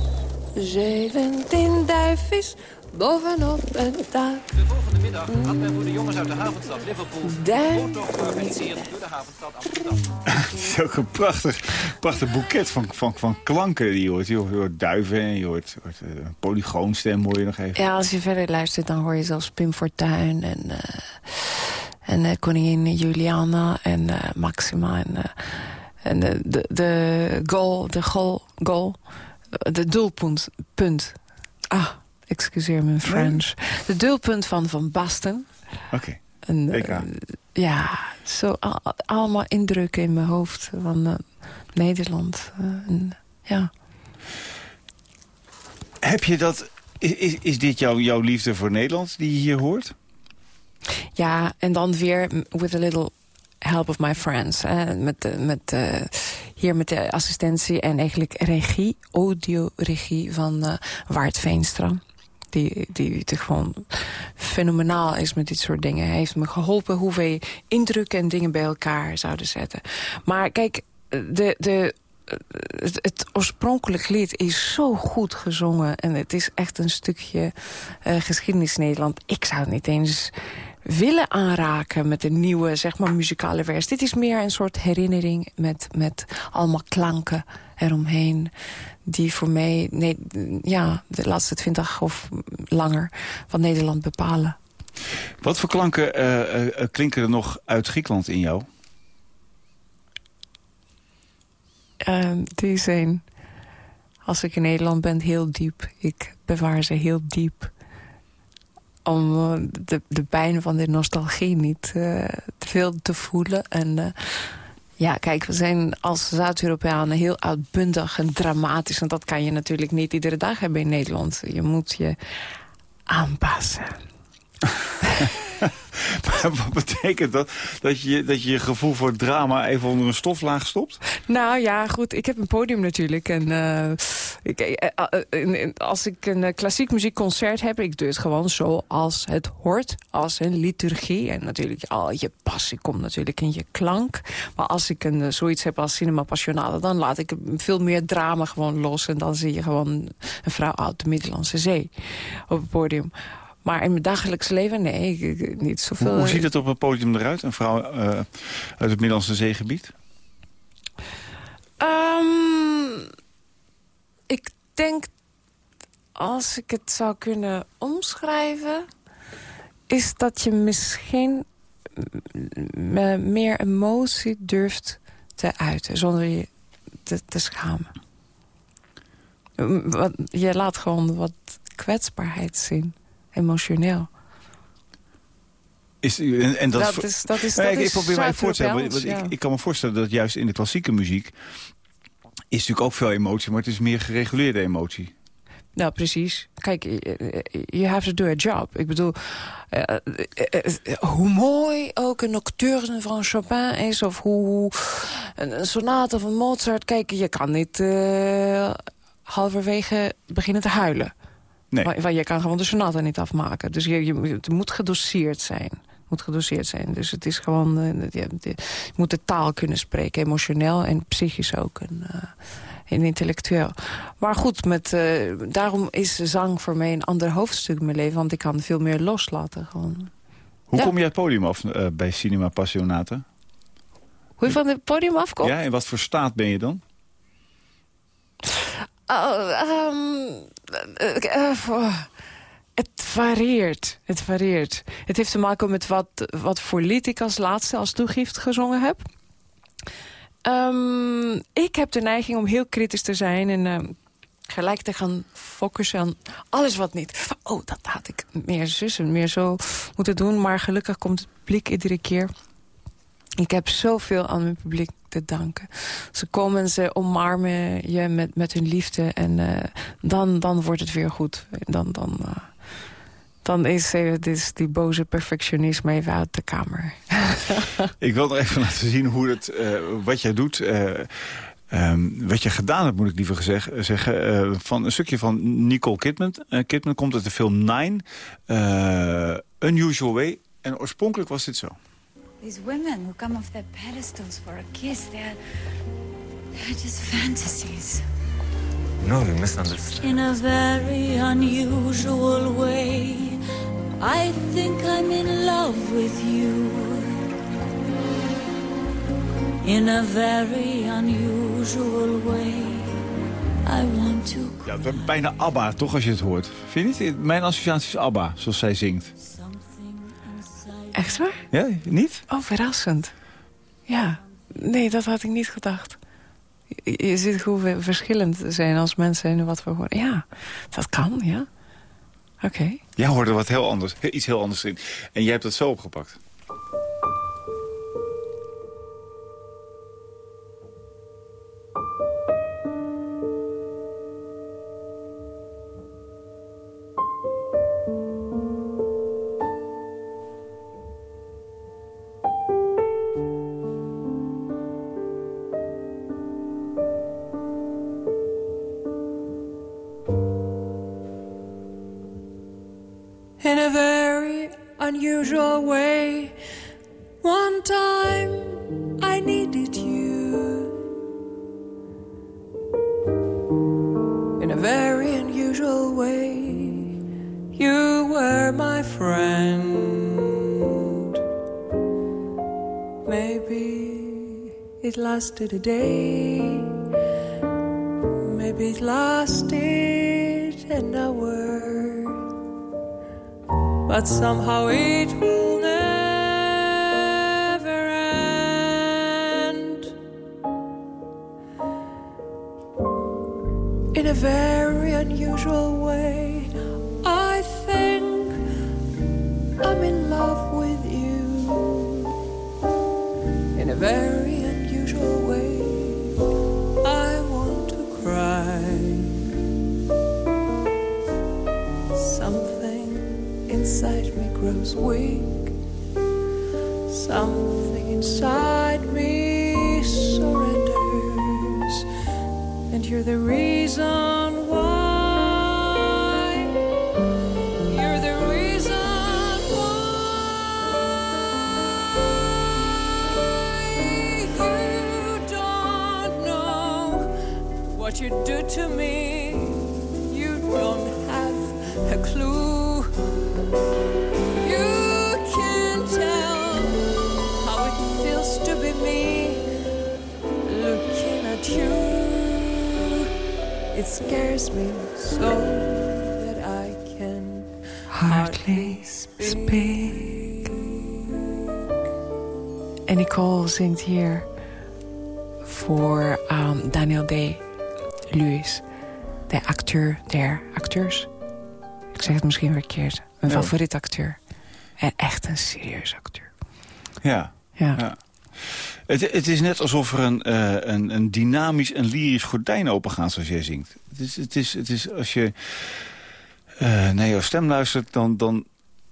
[SPEAKER 4] Zeventien duifjes bovenop het dak.
[SPEAKER 7] De volgende middag had men voor de jongens uit de havenstad Liverpool... foto georganiseerd door de havenstad Amsterdam.
[SPEAKER 3] Het is ook een prachtig, prachtig boeket van, van, van klanken die je hoort. Je hoort duiven en je hoort, hoort uh, een polygoonstem, hoor je nog even.
[SPEAKER 4] Ja, als je verder luistert, dan hoor je zelfs Pim Fortuyn en... Uh, en uh, koningin Juliana en Maxima en... En de, de, de goal, de goal, goal, de doelpunt, punt. Ah, excuseer mijn French. De doelpunt van Van Basten.
[SPEAKER 3] Oké, okay. uh,
[SPEAKER 4] Ja, zo al, allemaal indrukken in mijn hoofd van uh, Nederland. Uh, en, ja.
[SPEAKER 3] Heb je dat... Is, is, is dit jouw, jouw liefde voor Nederland die je hier hoort?
[SPEAKER 4] Ja, en dan weer with a little help of my friends. Hè? Met, met uh, hier met de assistentie en eigenlijk regie, audioregie van uh, Waard. Die, die, die gewoon fenomenaal is met dit soort dingen. Hij heeft me geholpen hoe we indrukken en dingen bij elkaar zouden zetten. Maar kijk, de, de het, oorspronkelijk lied is zo goed gezongen. En het is echt een stukje geschiedenis Nederland. Ik zou het niet eens willen aanraken met een nieuwe zeg maar, muzikale vers. Dit is meer een soort herinnering met, met allemaal klanken eromheen... die voor mij nee, ja, de laatste twintig of langer van Nederland bepalen.
[SPEAKER 3] Wat voor klanken uh, uh, klinken er nog uit Griekenland in jou?
[SPEAKER 4] Uh, die zijn, als ik in Nederland ben, heel diep. Ik bewaar ze heel diep. Om eh, de, de pijn van de nostalgie niet uh, te veel te voelen. En uh, ja, kijk, we zijn als Zuid-Europeanen heel uitbundig en dramatisch. En dat kan je natuurlijk niet iedere dag hebben in Nederland. Je moet je aanpassen.
[SPEAKER 3] wat betekent dat? Dat je, dat je gevoel voor drama even onder een stoflaag stopt?
[SPEAKER 4] Nou ja, goed. Ik heb een podium natuurlijk. En uh, ik, uh, als ik een klassiek muziekconcert heb... ik doe het gewoon zoals het hoort. Als een liturgie. En natuurlijk, al je passie komt natuurlijk in je klank. Maar als ik een, zoiets heb als Cinema Passionale... dan laat ik veel meer drama gewoon los. En dan zie je gewoon een vrouw uit de Middellandse Zee op het podium. Maar in mijn dagelijks leven, nee, niet zoveel.
[SPEAKER 3] Hoe, hoe ziet het op een podium eruit, een vrouw uh, uit het Middellandse zeegebied?
[SPEAKER 4] Um, ik denk, als ik het zou kunnen omschrijven... is dat je misschien meer emotie durft te uiten... zonder je te, te schamen. Je laat gewoon wat kwetsbaarheid zien emotioneel.
[SPEAKER 3] Is, en, en dat,
[SPEAKER 4] dat, is, dat is, dat ik,
[SPEAKER 3] ik probeer mij voor te stellen. Ik, ik, kan me voorstellen dat juist in de klassieke muziek... is natuurlijk ook veel emotie, maar het is meer gereguleerde emotie.
[SPEAKER 4] Nou, precies. Kijk, you have to do a job. Ik bedoel, uh, uh, hoe mooi ook een nocturne van Chopin is... of hoe een, sonate van Mozart... Kijk, je kan niet halverwege beginnen te huilen. Nee. Je kan gewoon de sonata niet afmaken. Dus je, je, het moet gedoseerd zijn. moet gedoseerd zijn. Dus het is gewoon... Uh, je, moet de taal kunnen spreken. Emotioneel en psychisch ook. En, uh, en intellectueel. Maar goed, met, uh, daarom is zang voor mij een ander hoofdstuk in mijn leven. Want ik kan veel meer loslaten. Gewoon.
[SPEAKER 3] Hoe kom je het podium af bij Cinema Passionata?
[SPEAKER 4] Hoe je van het podium afkomt?
[SPEAKER 3] Ja, in wat voor staat ben je dan?
[SPEAKER 4] Oh, um, uh, het varieert. Het varieert. Het heeft te maken met wat, wat voor lied ik als laatste als toegift gezongen heb. Um, ik heb de neiging om heel kritisch te zijn en uh, gelijk te gaan focussen aan alles wat niet. Oh, dat had ik meer zussen, meer zo moeten doen. Maar gelukkig komt het publiek iedere keer. Ik heb zoveel aan mijn publiek te danken. Ze komen en ze omarmen je met, met hun liefde. En uh, dan, dan wordt het weer goed. Dan, dan, uh, dan is uh, die boze perfectionisme even uit de kamer.
[SPEAKER 3] ik wil nog even laten zien hoe het, wat jij doet... Um, wat je gedaan hebt, moet ik liever gezegd, zeggen. Van een stukje van Nicole Kidman. Kidman komt uit de film Nine. Unusual Way. En oorspronkelijk was dit zo. These women who come off their pedestals for a kiss, they're, they're just fantasies.
[SPEAKER 8] No, you misunderstand.
[SPEAKER 6] In a very unusual way, I think I'm in love with you. In a very unusual way, I want to...
[SPEAKER 3] Ja, bijna ABBA, toch, als je het hoort. Vind je niet? Mijn associatie is ABBA, zoals zij zingt.
[SPEAKER 4] Echt waar?
[SPEAKER 3] Ja, niet?
[SPEAKER 4] Oh, verrassend. Ja, nee, dat had ik niet gedacht. Je, ziet hoe we verschillend zijn als mensen en wat we horen. Ja, dat kan, ja. Oké. Okay.
[SPEAKER 3] Jij hoorde wat heel anders, iets heel anders in. En jij hebt dat zo opgepakt.
[SPEAKER 4] Lasted a day. Maybe it lasted an hour but somehow it will grows weak. Something inside me surrenders, and you're the reason why. You're the reason why. You don't know what you do to me. It scares me so that I can hardly speak. En Nicole zingt hier voor um, Daniel D. Lewis, de acteur der acteurs. Ik zeg het misschien verkeerd. Mijn ja. favoriet acteur. En echt een serieus acteur.
[SPEAKER 3] Ja.
[SPEAKER 4] ja. ja.
[SPEAKER 3] Het, het, is net alsof er een, uh, een, een, dynamisch en lyrisch gordijn opengaat zoals jij zingt. Het is, het is, het is als je uh, naar jouw stem luistert, dan, dan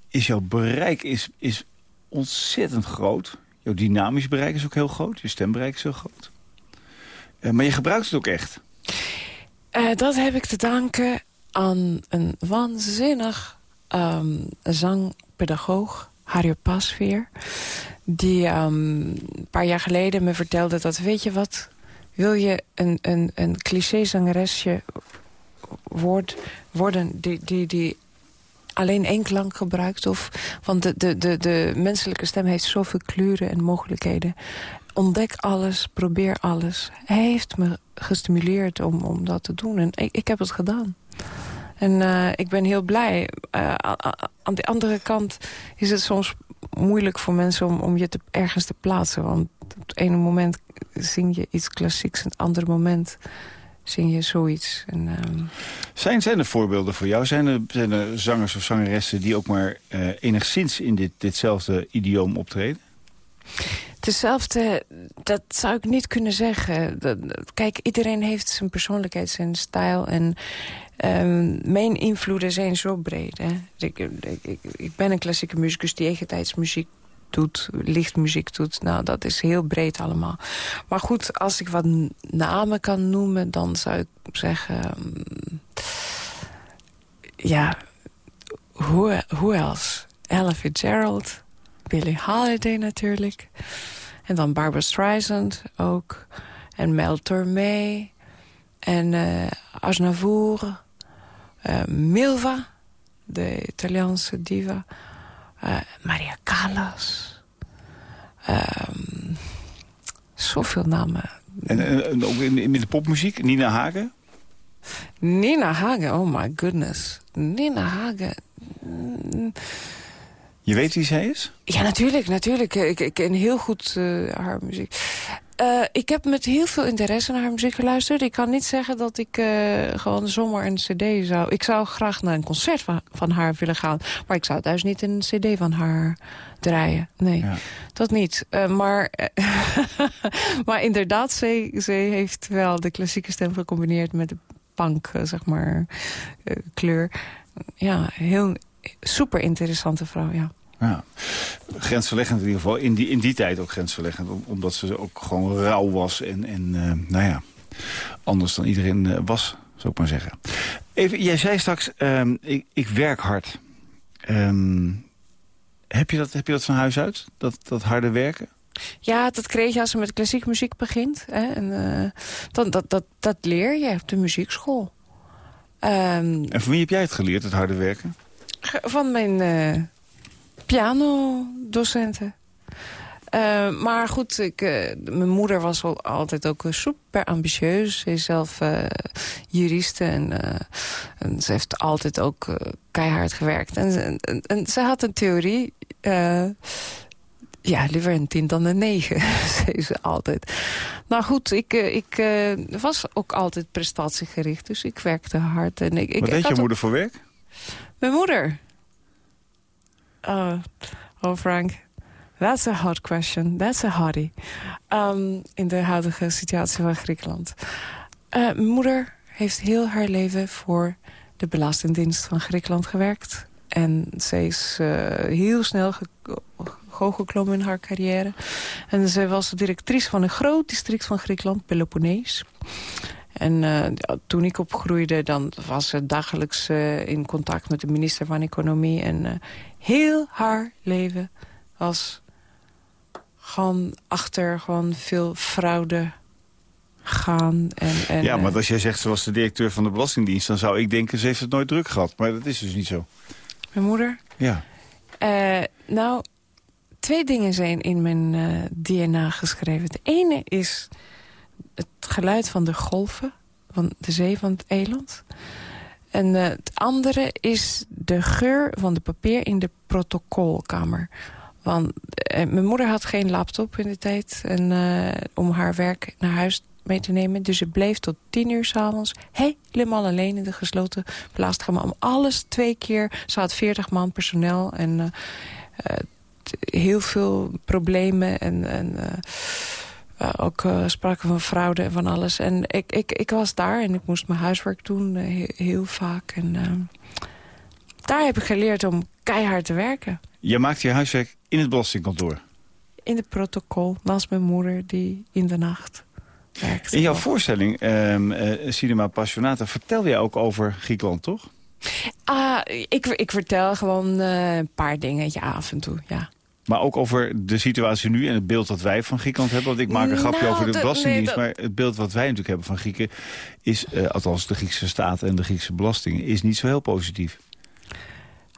[SPEAKER 3] is jouw bereik is, is ontzettend groot. Jouw dynamisch bereik is ook heel groot. Je stembereik is heel groot. Uh, maar je gebruikt het ook echt.
[SPEAKER 4] dat heb ik te danken aan een waanzinnig um, zangpedagoog, Harry Pasveer die een paar jaar geleden me vertelde dat... weet je wat, wil je een, een, een cliché-zangeresje word, worden... Die, die, die alleen één klank gebruikt? Of, want de, de, de, de menselijke stem heeft zoveel kleuren en mogelijkheden. Ontdek alles, probeer alles. Hij heeft me gestimuleerd om, om dat te doen. En ik, ik heb het gedaan. En uh, ik ben heel blij. Uh, aan de andere kant is het soms moeilijk voor mensen om, om je te, ergens te plaatsen. Want op het ene moment zing je iets klassieks... en op het andere moment zing je zoiets. En, um...
[SPEAKER 3] zijn, zijn er voorbeelden voor jou? Zijn er, zijn er zangers of zangeressen die ook maar uh, enigszins in dit, ditzelfde idioom optreden?
[SPEAKER 4] Hetzelfde, dat zou ik niet kunnen zeggen. Kijk, iedereen heeft zijn persoonlijkheid, zijn stijl. En um, mijn invloeden zijn zo breed. Hè. Ik, ik, ik, ben een klassieke muzikus die muziek doet, lichtmuziek doet. Nou, dat is heel breed allemaal. Maar goed, als ik wat namen kan noemen, dan zou ik zeggen... Um, ja, hoe, hoe else? Ella Fitzgerald, Billie Holiday natuurlijk. En dan Barbara Streisand ook. En Mel Tormé. En uh, Aznavour. Uh, Milva, de Italiaanse diva. Uh, Maria Callas. Um, zoveel namen.
[SPEAKER 3] En, en ook in, in de popmuziek, Nina Hagen?
[SPEAKER 4] Nina Hagen, oh my goodness. Nina Hagen... Mm,
[SPEAKER 3] je weet wie zij is?
[SPEAKER 4] Ja, natuurlijk. natuurlijk. Ik, ik ken heel goed uh, haar muziek. Uh, ik heb met heel veel interesse naar haar muziek geluisterd. Ik kan niet zeggen dat ik uh, gewoon zomaar een cd zou... Ik zou graag naar een concert van, van haar willen gaan. Maar ik zou thuis niet een cd van haar draaien. Nee, ja. dat niet. Uh, maar, maar inderdaad, ze, ze heeft wel de klassieke stem gecombineerd... met de punk, zeg maar, kleur. Ja, heel super interessante vrouw, ja.
[SPEAKER 3] Ja. Grensverleggend in ieder geval. In die, in die tijd ook grensverleggend. omdat ze ook gewoon rauw was. En, en uh, nou ja, anders dan iedereen uh, was, zou ik maar zeggen. Even, jij zei straks, uh, ik, ik, werk hard. Ehm, heb, je dat, heb je dat van huis uit, dat, dat harde werken?
[SPEAKER 4] Ja, dat kreeg je als je met klassieke muziek begint. Hè, en, uh, dan, dat, dat, dat leer je op de muziekschool.
[SPEAKER 3] Um, en van wie heb jij het geleerd, het harde werken?
[SPEAKER 4] Van mijn pianodocenten. Uh, maar goed, ik, uh, mijn moeder was al, altijd ook super ambitieus. Ze is zelf uh, juriste en, en, ze heeft altijd ook keihard gewerkt. En, en, en, ze had een theorie... ja, liever een tien dan een negen, zei ze altijd. Nou goed, ik, ik was ook altijd prestatiegericht, dus ik werkte hard. En ik,
[SPEAKER 3] Wat
[SPEAKER 4] ik,
[SPEAKER 3] deed je moeder voor werk?
[SPEAKER 4] Mijn moeder? Oh, oh Frank... That's a hot question. That's a hottie. Um, in de huidige situatie van Griekenland. Uh, mijn moeder heeft heel haar leven voor de Belastingdienst van Griekenland gewerkt. En ze is uh, heel snel hoog geklommen in haar carrière. En ze was de directrice van een groot district van Griekenland, Peloponnees. En uh, toen ik opgroeide, dan was ze dagelijks uh, in contact met de minister van Economie. En uh, heel haar leven was gewoon achter gewoon veel fraude gaan. En, en,
[SPEAKER 3] ja, maar als jij zegt, ze was de directeur van de Belastingdienst... dan zou ik denken, ze heeft het nooit druk gehad. Maar dat is dus niet zo.
[SPEAKER 4] Mijn moeder?
[SPEAKER 3] Ja.
[SPEAKER 4] Nou, twee dingen zijn in mijn DNA geschreven. Het ene is het geluid van de golven van de zee van het eiland. En uh, het andere is de geur van de papier in de protocolkamer. Want eh, mijn moeder had geen laptop in de tijd en, uh, om haar werk naar huis mee te nemen. Dus ze bleef tot tien uur s'avonds helemaal alleen in de gesloten plaatskamer. Om alles twee keer. Ze had veertig man personeel en heel veel problemen. En, en ook sprake van fraude en van alles. En ik, ik, ik was daar en ik moest mijn huiswerk doen heel, heel, vaak. En daar heb ik geleerd om keihard te werken.
[SPEAKER 3] Je maakt je huiswerk in het belastingkantoor?
[SPEAKER 4] In het protocol, naast mijn moeder die in de nacht werkt.
[SPEAKER 3] In jouw voorstelling, um, uh, Cinema Passionata, vertel jij ook over Griekenland, toch?
[SPEAKER 4] Ah, ik, ik vertel gewoon uh, een paar dingen, ja, af en toe, ja.
[SPEAKER 3] Maar ook over de situatie nu en het beeld dat wij van Griekenland hebben. Want ik maak een grapje
[SPEAKER 4] nou,
[SPEAKER 3] over de,
[SPEAKER 4] de
[SPEAKER 3] Belastingdienst.
[SPEAKER 4] nee,
[SPEAKER 3] Maar het beeld wat wij natuurlijk hebben van Grieken... is, uh, althans de Griekse staat en de Griekse belastingen... is niet zo heel positief.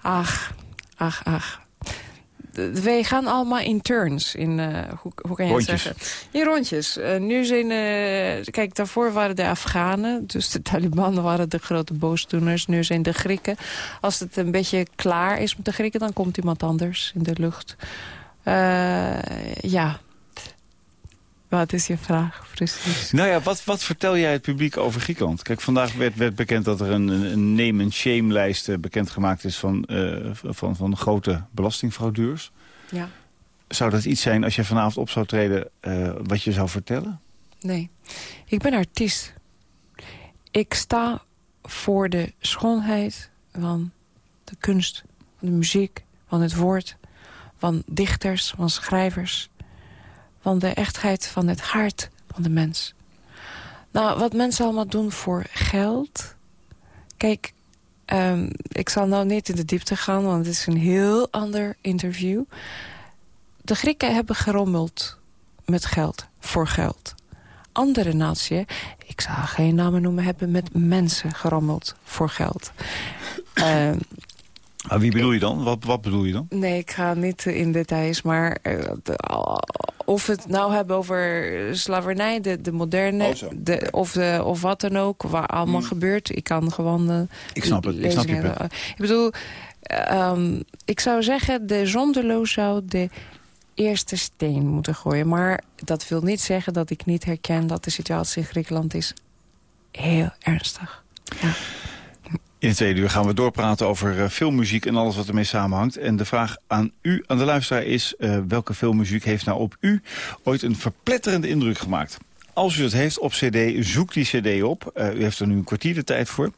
[SPEAKER 4] Ach, ach, ach wij gaan allemaal in turns. In, uh, hoe, hoe kan je het zeggen? In rondjes. Uh, nu zijn, uh, kijk, daarvoor waren de Afghanen. Dus de Taliban waren de grote boosdoeners. Nu zijn de Grieken. Als het een beetje klaar is met de Grieken, dan komt iemand anders in de lucht. ja. Wat is je vraag, precies?
[SPEAKER 3] Nou ja, wat, wat vertel jij het publiek over Griekenland? Kijk, vandaag werd, werd bekend dat er een, een name-and-shame-lijst bekendgemaakt is... Van, uh, van, van grote belastingfraudeurs.
[SPEAKER 4] Ja.
[SPEAKER 3] Zou dat iets zijn, als je vanavond op zou treden, uh, wat je zou vertellen?
[SPEAKER 4] Nee. Ik ben artiest. Ik sta voor de schoonheid van de kunst, van de muziek, van het woord... van dichters, van schrijvers van de echtheid van het hart van de mens. Nou, wat mensen allemaal doen voor geld... Kijk, um, ik zal nou niet in de diepte gaan, want het is een heel ander interview. De Grieken hebben gerommeld met geld, voor geld. Andere naties, ik zal geen namen noemen, hebben met mensen gerommeld voor geld. Um,
[SPEAKER 3] Ah, wie bedoel je dan? Wat, wat bedoel je dan?
[SPEAKER 4] Nee, ik ga niet in details, maar uh, de, of we het nou hebben over slavernij, de, de moderne,
[SPEAKER 3] oh,
[SPEAKER 4] de, of, de, of wat dan ook, waar allemaal hmm. gebeurt. Ik kan gewoon...
[SPEAKER 3] Ik snap het, ik snap je punt.
[SPEAKER 4] Ik bedoel, um, ik zou zeggen, de zonderloos zou de eerste steen moeten gooien. Maar dat wil niet zeggen dat ik niet herken dat de situatie in Griekenland is heel ernstig. Ja.
[SPEAKER 3] In het tweede uur gaan we doorpraten over uh, filmmuziek en alles wat ermee samenhangt. En de vraag aan u, aan de luisteraar, is... Uh, welke filmmuziek heeft nou op u ooit een verpletterende indruk gemaakt? Als u het heeft op cd, zoek die cd op. Uh, u heeft er nu een kwartier de tijd voor.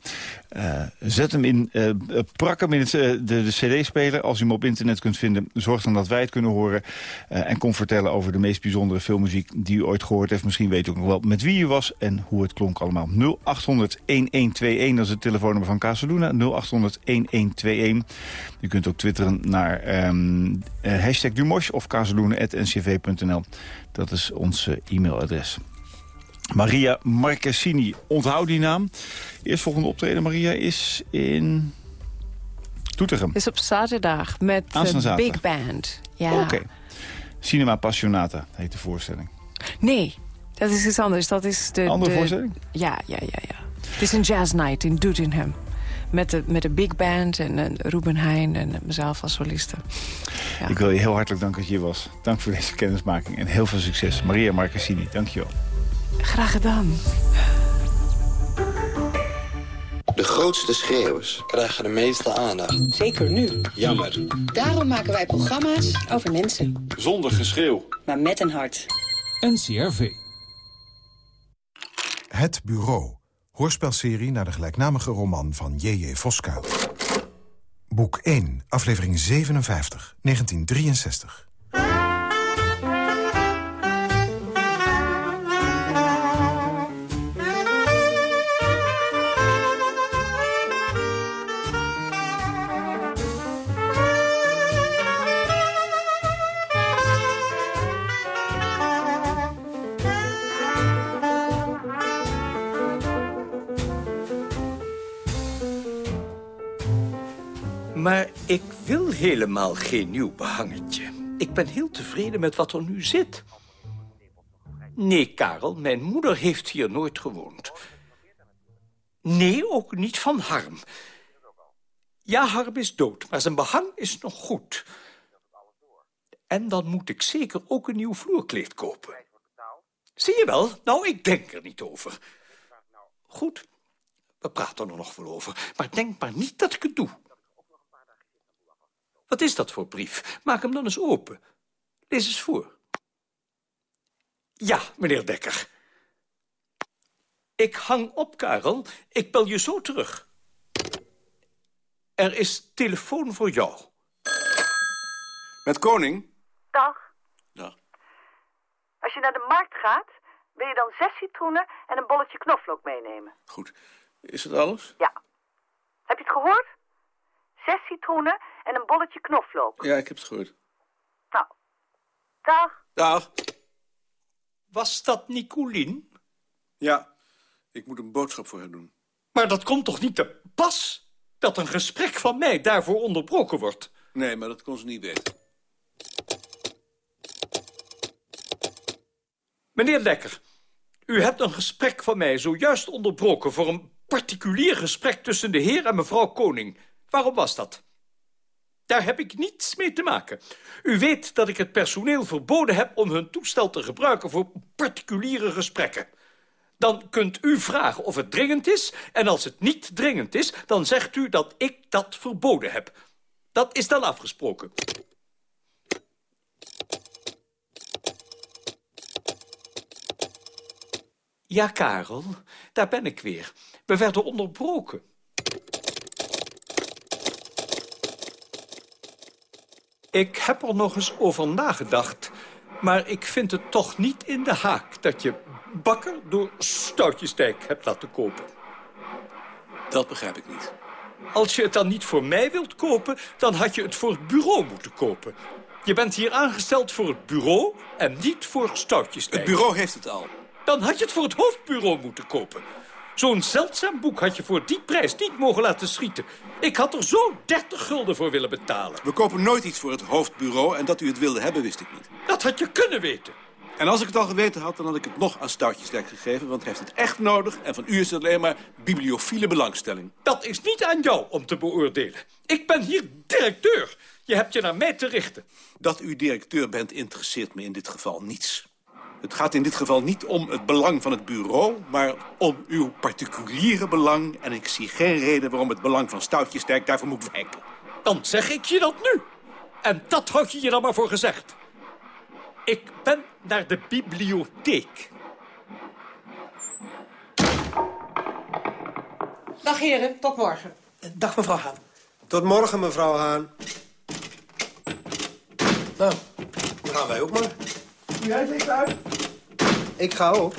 [SPEAKER 3] Uh, zet hem in, uh, prak hem in het, de, de cd-speler. Als u hem op internet kunt vinden, zorg dan dat wij het kunnen horen. en kom vertellen over de meest bijzondere filmmuziek die u ooit gehoord heeft. Misschien weet u ook nog wel met wie u was en hoe het klonk allemaal. 0800-1121, dat is het telefoonnummer van Casaluna. 0800-1121. U kunt ook twitteren naar um, hashtag Dumosh of casaluna.ncv.nl. Dat is ons e-mailadres. Maria Marcassini, onthoud die naam. Eerstvolgende optreden, Maria, is in Doetinchem.
[SPEAKER 4] Is op zaterdag met de Big Band. Ja.
[SPEAKER 3] Oké. Okay. Cinema Passionata heet de voorstelling.
[SPEAKER 4] Nee, dat is iets anders. Dat is de...
[SPEAKER 3] Andere
[SPEAKER 4] de,
[SPEAKER 3] voorstelling?
[SPEAKER 4] Ja, ja, ja, ja. Het is een jazz night in Doetinchem. Met de, met de big band en, en Ruben Heijn en mezelf als soliste.
[SPEAKER 3] Ja. Ik wil je heel hartelijk danken dat je hier was. Dank voor deze kennismaking en heel veel succes. Maria Marcassini, dank je wel.
[SPEAKER 4] Graag gedaan.
[SPEAKER 9] De grootste schreeuwers
[SPEAKER 10] krijgen de meeste aandacht.
[SPEAKER 11] Zeker nu.
[SPEAKER 10] Jammer.
[SPEAKER 11] Daarom maken wij programma's over mensen.
[SPEAKER 10] Zonder geschreeuw.
[SPEAKER 11] Maar met een hart.
[SPEAKER 12] NCRV.
[SPEAKER 2] Het Bureau. Hoorspelserie naar de gelijknamige roman van J.J. Voskuil. Boek 1, aflevering 57, 1963.
[SPEAKER 13] Helemaal geen nieuw behangetje. Ik ben heel tevreden met wat er nu zit. Nee, Karel, mijn moeder heeft hier nooit gewoond. Nee, ook niet van Harm. Ja, Harm is dood, maar zijn behang is nog goed. En dan moet ik zeker ook een nieuw vloerkleed kopen. Zie je wel? Nou, ik denk er niet over. Goed, we praten er nog wel over. Maar denk maar niet dat ik het doe. Wat is dat voor brief? Maak hem dan eens open. Lees eens voor. Ja, meneer Dekker. Ik hang op, Karel. Ik bel je zo terug. Er is telefoon voor jou.
[SPEAKER 10] Met Koning?
[SPEAKER 14] Dag.
[SPEAKER 10] Dag.
[SPEAKER 14] Als je naar de markt gaat, wil je dan zes citroenen en een bolletje knoflook meenemen.
[SPEAKER 10] Goed. Is dat alles?
[SPEAKER 14] Ja. Heb je het gehoord? Zes citroenen en een bolletje knoflook.
[SPEAKER 10] Ja, ik heb het gehoord.
[SPEAKER 14] Nou, dag.
[SPEAKER 10] Dag.
[SPEAKER 13] Was dat Nicolien?
[SPEAKER 10] Ja, ik moet een boodschap voor haar doen.
[SPEAKER 13] Maar dat komt toch niet te pas? Dat een gesprek van mij daarvoor onderbroken wordt?
[SPEAKER 10] Nee, maar dat kon ze niet weten.
[SPEAKER 13] Meneer Dekker, u hebt een gesprek van mij zojuist onderbroken... voor een particulier gesprek tussen de heer en mevrouw Koning. Waarom was dat? Daar heb ik niets mee te maken. U weet dat ik het personeel verboden heb om hun toestel te gebruiken voor particuliere gesprekken. Dan kunt u vragen of het dringend is, en als het niet dringend is, dan zegt u dat ik dat verboden heb. Dat is dan afgesproken. Ja, Karel, daar ben ik weer. We werden onderbroken. Ik heb er nog eens over nagedacht. Maar ik vind het toch niet in de haak dat je bakker door stoutjesdijk hebt laten kopen.
[SPEAKER 10] Dat begrijp ik niet.
[SPEAKER 13] Als je het dan niet voor mij wilt kopen, dan had je het voor het bureau moeten kopen. Je bent hier aangesteld voor het bureau en niet voor stoutjesdijk.
[SPEAKER 10] Het bureau heeft het al.
[SPEAKER 13] Dan had je het voor het hoofdbureau moeten kopen. Zo'n zeldzaam boek had je voor die prijs niet mogen laten schieten. Ik had er zo 30 gulden voor willen betalen.
[SPEAKER 10] We kopen nooit iets voor het hoofdbureau en dat u het wilde hebben wist ik niet.
[SPEAKER 13] Dat had je kunnen weten.
[SPEAKER 10] En als ik het al geweten had, dan had ik het nog aan Stoutjesdijk gegeven... want hij heeft het echt nodig en van u is het alleen maar bibliophile belangstelling.
[SPEAKER 13] Dat is niet aan jou om te beoordelen. Ik ben hier directeur. Je hebt je naar mij te richten.
[SPEAKER 10] Dat u directeur bent interesseert me in dit geval niets. Het gaat in dit geval niet om het belang van het bureau... maar om uw particuliere belang. En ik zie geen reden waarom het belang van Stoutjesterk daarvoor moet wijken.
[SPEAKER 13] Dan zeg ik je dat nu. En dat had je je dan maar voor gezegd. Ik ben naar de bibliotheek.
[SPEAKER 12] Dag heren, tot morgen.
[SPEAKER 15] Dag mevrouw Haan.
[SPEAKER 16] Tot morgen mevrouw Haan.
[SPEAKER 15] Nou, dan gaan wij ook maar.
[SPEAKER 10] Jij denkt uit?
[SPEAKER 16] Ik ga ook.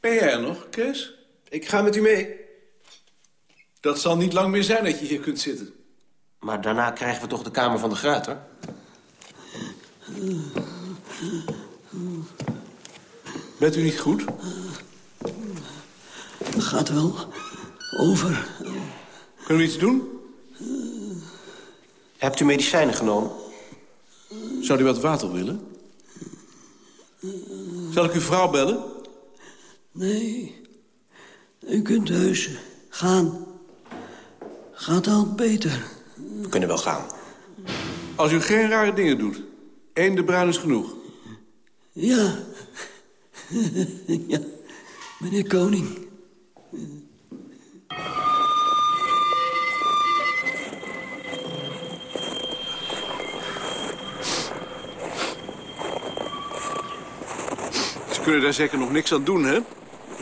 [SPEAKER 10] Ben jij er nog, Kees?
[SPEAKER 15] Ik ga met u mee.
[SPEAKER 10] Dat zal niet lang meer zijn dat je hier kunt zitten.
[SPEAKER 15] Maar daarna krijgen we toch de Kamer van de Gruiter?
[SPEAKER 10] Bent u niet goed?
[SPEAKER 17] Gaat wel over.
[SPEAKER 10] Kunnen we iets doen?
[SPEAKER 15] Hebt u medicijnen genomen?
[SPEAKER 10] Zou u wat water willen? Zal ik uw vrouw bellen?
[SPEAKER 17] Nee, u kunt thuis gaan. Gaat al beter.
[SPEAKER 15] We kunnen wel gaan.
[SPEAKER 10] Als u geen rare dingen doet. Eén de bruin is genoeg.
[SPEAKER 17] Ja. ja, meneer Koning.
[SPEAKER 10] Kunnen daar zeker nog niks aan doen, hè?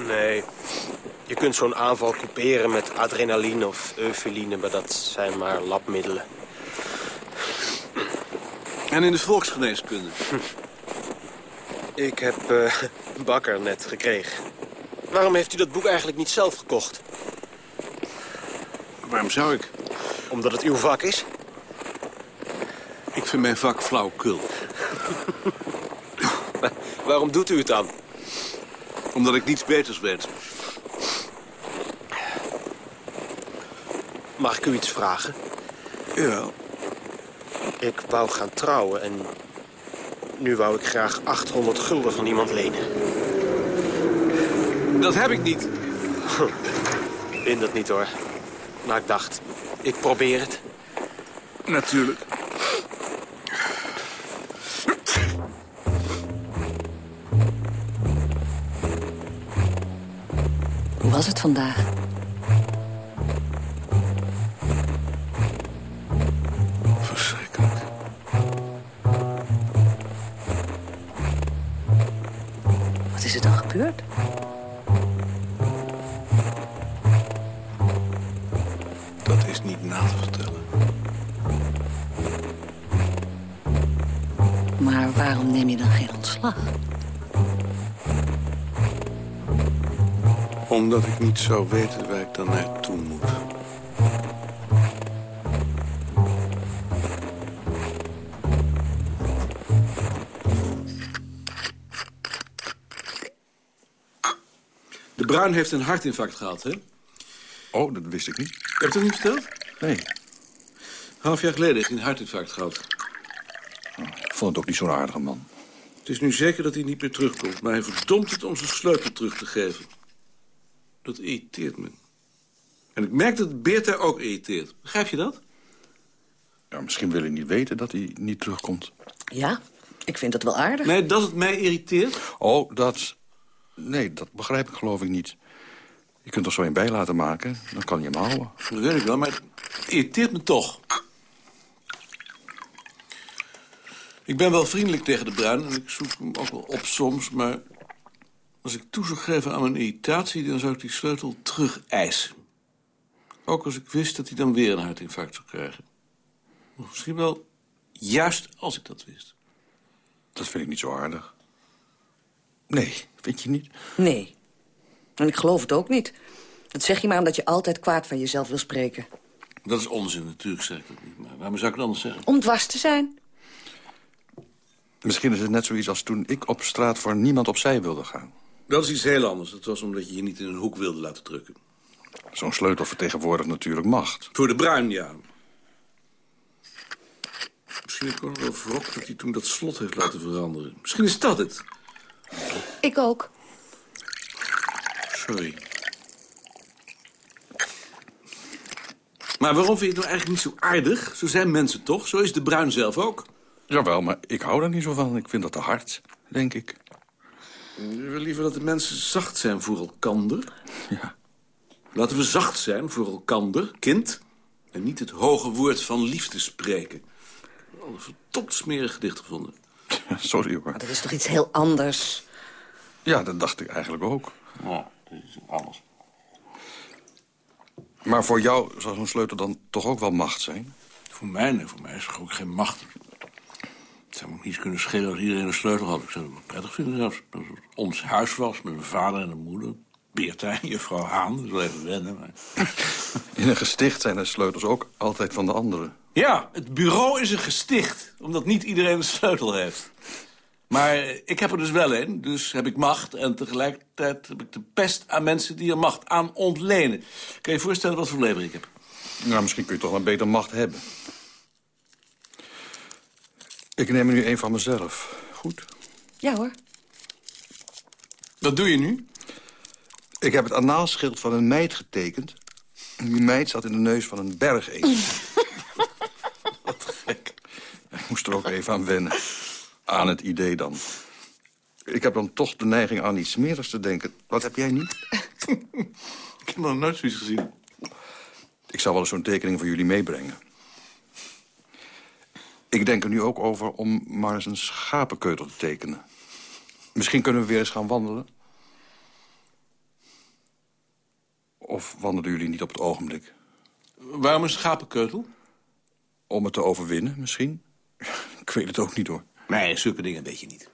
[SPEAKER 15] Nee. Je kunt zo'n aanval couperen met adrenaline of eufeline, maar dat zijn maar labmiddelen.
[SPEAKER 10] En in de volksgeneeskunde?
[SPEAKER 15] Ik heb eh, Bakker net gekregen. Waarom heeft u dat boek eigenlijk niet zelf gekocht?
[SPEAKER 10] Waarom zou ik?
[SPEAKER 15] Omdat het uw vak is?
[SPEAKER 10] Ik vind mijn vak flauwkul.
[SPEAKER 15] Waarom doet u het dan?
[SPEAKER 10] Omdat ik niets beters weet.
[SPEAKER 15] Mag ik u iets vragen?
[SPEAKER 10] Jawel.
[SPEAKER 15] Ik wou gaan trouwen en nu wou ik graag 800 gulden van iemand lenen.
[SPEAKER 10] Dat heb ik niet.
[SPEAKER 15] Win dat niet hoor. Maar ik dacht, ik probeer het.
[SPEAKER 10] Natuurlijk.
[SPEAKER 1] Was het vandaag?
[SPEAKER 10] Verschrikkelijk.
[SPEAKER 1] Wat is er dan gebeurd?
[SPEAKER 10] Dat is niet na te vertellen.
[SPEAKER 1] Maar waarom neem je dan geen ontslag?
[SPEAKER 10] Omdat ik niet zou weten waar ik dan naartoe moet. De Bruin heeft een hartinfarct gehad, hè?
[SPEAKER 18] Oh, dat wist ik niet.
[SPEAKER 10] Heb je dat niet verteld?
[SPEAKER 18] Nee.
[SPEAKER 10] Half jaar geleden heeft hij een hartinfarct gehad.
[SPEAKER 18] Ik vond het ook niet zo'n aardige man.
[SPEAKER 10] Het is nu zeker dat hij niet meer terugkomt, maar hij verdomt het om zijn sleutel terug te geven. Dat irriteert me. En ik merk dat het Beerta ook irriteert. Begrijp je dat?
[SPEAKER 18] Ja, misschien wil hij niet weten dat hij niet terugkomt.
[SPEAKER 1] Ja, ik vind dat wel aardig.
[SPEAKER 10] Nee, dat het mij irriteert?
[SPEAKER 18] Oh, dat... Nee, dat begrijp ik geloof ik niet. Je kunt er zo een bij laten maken, dan kan je hem houden.
[SPEAKER 10] Dat weet ik wel, maar het irriteert me toch. Ik ben wel vriendelijk tegen de Bruin en ik zoek hem ook wel op soms, maar... als ik toe zou geven aan mijn irritatie, dan zou ik die sleutel terug eisen. Ook als ik wist dat hij dan weer een hartinfarct zou krijgen. Of misschien wel juist als ik dat wist.
[SPEAKER 18] Dat vind ik niet zo aardig. Nee, vind je niet?
[SPEAKER 19] Nee. En ik geloof het ook niet. Dat zeg je maar omdat je altijd kwaad van jezelf wil spreken.
[SPEAKER 10] Dat is onzin, natuurlijk zeg ik dat niet. Maar waarom zou ik het anders zeggen?
[SPEAKER 19] Om dwars te zijn.
[SPEAKER 18] Misschien is het net zoiets als toen ik op straat voor niemand opzij wilde gaan.
[SPEAKER 10] Dat is iets heel anders. Dat was omdat je je niet in een hoek wilde laten drukken.
[SPEAKER 18] Zo'n sleutel vertegenwoordigt natuurlijk macht.
[SPEAKER 10] Voor de Bruin, ja. Misschien heb ik ook wel verrokt dat hij toen dat slot heeft laten veranderen. Misschien is dat het.
[SPEAKER 19] Ik ook.
[SPEAKER 10] Sorry. Maar waarom vind je het nou eigenlijk niet zo aardig? Zo zijn mensen toch? Zo is de Bruin zelf ook.
[SPEAKER 18] Jawel, maar ik hou daar niet zo van. Ik vind dat te hard, denk ik.
[SPEAKER 10] Je wil liever dat de mensen zacht zijn voor elkander.
[SPEAKER 18] Ja.
[SPEAKER 10] Laten we zacht zijn voor elkander, kind. En niet het hoge woord van liefde spreken. Al een verdomd smerig gedicht gevonden.
[SPEAKER 18] Sorry hoor.
[SPEAKER 19] Maar dat is toch iets heel anders?
[SPEAKER 18] Ja, dat dacht ik eigenlijk ook.
[SPEAKER 10] Oh, dat is alles.
[SPEAKER 18] Maar voor jou zal zo'n sleutel dan toch ook wel macht zijn?
[SPEAKER 10] Voor mij, nee, voor mij is het ook geen macht. Het zou me ook niet kunnen schelen als iedereen een sleutel had. Ik zou het wel prettig vinden zelfs. Als het ons huis was, met mijn vader en mijn moeder. Beerta en juffrouw Haan, dat is wel even wennen. Maar...
[SPEAKER 18] In een gesticht zijn de sleutels ook altijd van de anderen.
[SPEAKER 10] Ja, het bureau is een gesticht, omdat niet iedereen een sleutel heeft. Maar ik heb er dus wel een, dus heb ik macht... en tegelijkertijd heb ik de pest aan mensen die er macht aan ontlenen. Kan je je voorstellen wat voor leven ik heb?
[SPEAKER 18] Nou, misschien kun je toch wel beter macht hebben. Ik neem er nu een van mezelf. Goed?
[SPEAKER 11] Ja hoor.
[SPEAKER 10] Wat doe je nu?
[SPEAKER 18] Ik heb het anaalschild van een meid getekend. Die meid zat in de neus van een bergezel.
[SPEAKER 10] Wat gek.
[SPEAKER 18] Ik moest er ook even aan wennen. Aan het idee dan. Ik heb dan toch de neiging aan iets smerigs te denken. Wat heb jij niet?
[SPEAKER 10] ik heb nog nooit zoiets gezien.
[SPEAKER 18] Ik zal wel eens zo'n tekening voor jullie meebrengen. Ik denk er nu ook over om maar eens een schapenkeutel te tekenen. Misschien kunnen we weer eens gaan wandelen. Of wandelen jullie niet op het ogenblik?
[SPEAKER 10] Waarom een schapenkeutel?
[SPEAKER 18] Om het te overwinnen, misschien. Ik weet het ook niet, hoor.
[SPEAKER 10] Nee, zulke dingen weet je niet.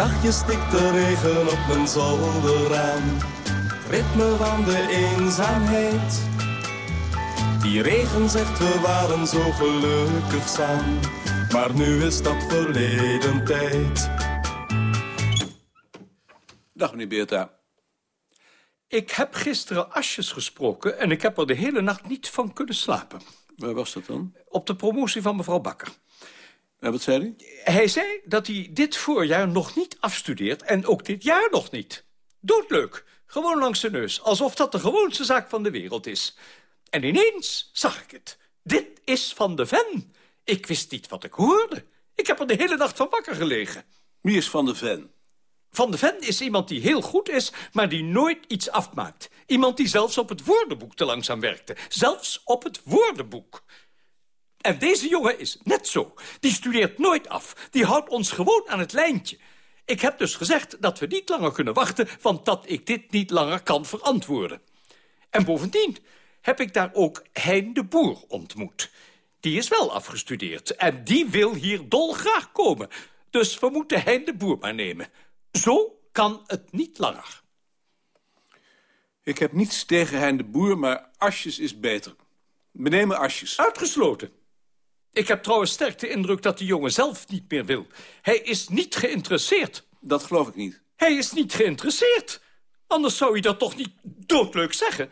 [SPEAKER 20] Zachtjes stikt de regen op mijn zolderraam. Ritme van de eenzaamheid. Die regen zegt we waren zo gelukkig samen. Maar nu is dat verleden tijd.
[SPEAKER 13] Dag, meneer Beerta. Ik heb gisteren Asjes gesproken en ik heb er de hele nacht niet van kunnen slapen.
[SPEAKER 10] Waar was dat dan?
[SPEAKER 13] Op de promotie van mevrouw Bakker.
[SPEAKER 10] En wat zei hij?
[SPEAKER 13] Hij zei dat hij dit voorjaar nog niet afstudeert en ook dit jaar nog niet. Doodleuk. Gewoon langs de neus, alsof dat de gewoonste zaak van de wereld is. En ineens zag ik het. Dit is Van de Ven. Ik wist niet wat ik hoorde. Ik heb er de hele nacht van wakker gelegen.
[SPEAKER 10] Wie is Van de Ven?
[SPEAKER 13] Van de Ven is iemand die heel goed is, maar die nooit iets afmaakt. Iemand die zelfs op het woordenboek te langzaam werkte. Zelfs op het woordenboek. En deze jongen is net zo. Die studeert nooit af. Die houdt ons gewoon aan het lijntje. Ik heb dus gezegd dat we niet langer kunnen wachten... want dat ik dit niet langer kan verantwoorden. En bovendien heb ik daar ook Hein de Boer ontmoet. Die is wel afgestudeerd en die wil hier dolgraag komen. Dus we moeten Hein de Boer maar nemen. Zo kan het niet langer.
[SPEAKER 10] Ik heb niets tegen Hein de Boer, maar Asjes is beter. We nemen Asjes.
[SPEAKER 13] Uitgesloten. Ik heb trouwens sterk de indruk dat de jongen zelf niet meer wil. Hij is niet geïnteresseerd.
[SPEAKER 10] Dat geloof ik niet.
[SPEAKER 13] Hij is niet geïnteresseerd. Anders zou hij dat toch niet doodleuk zeggen.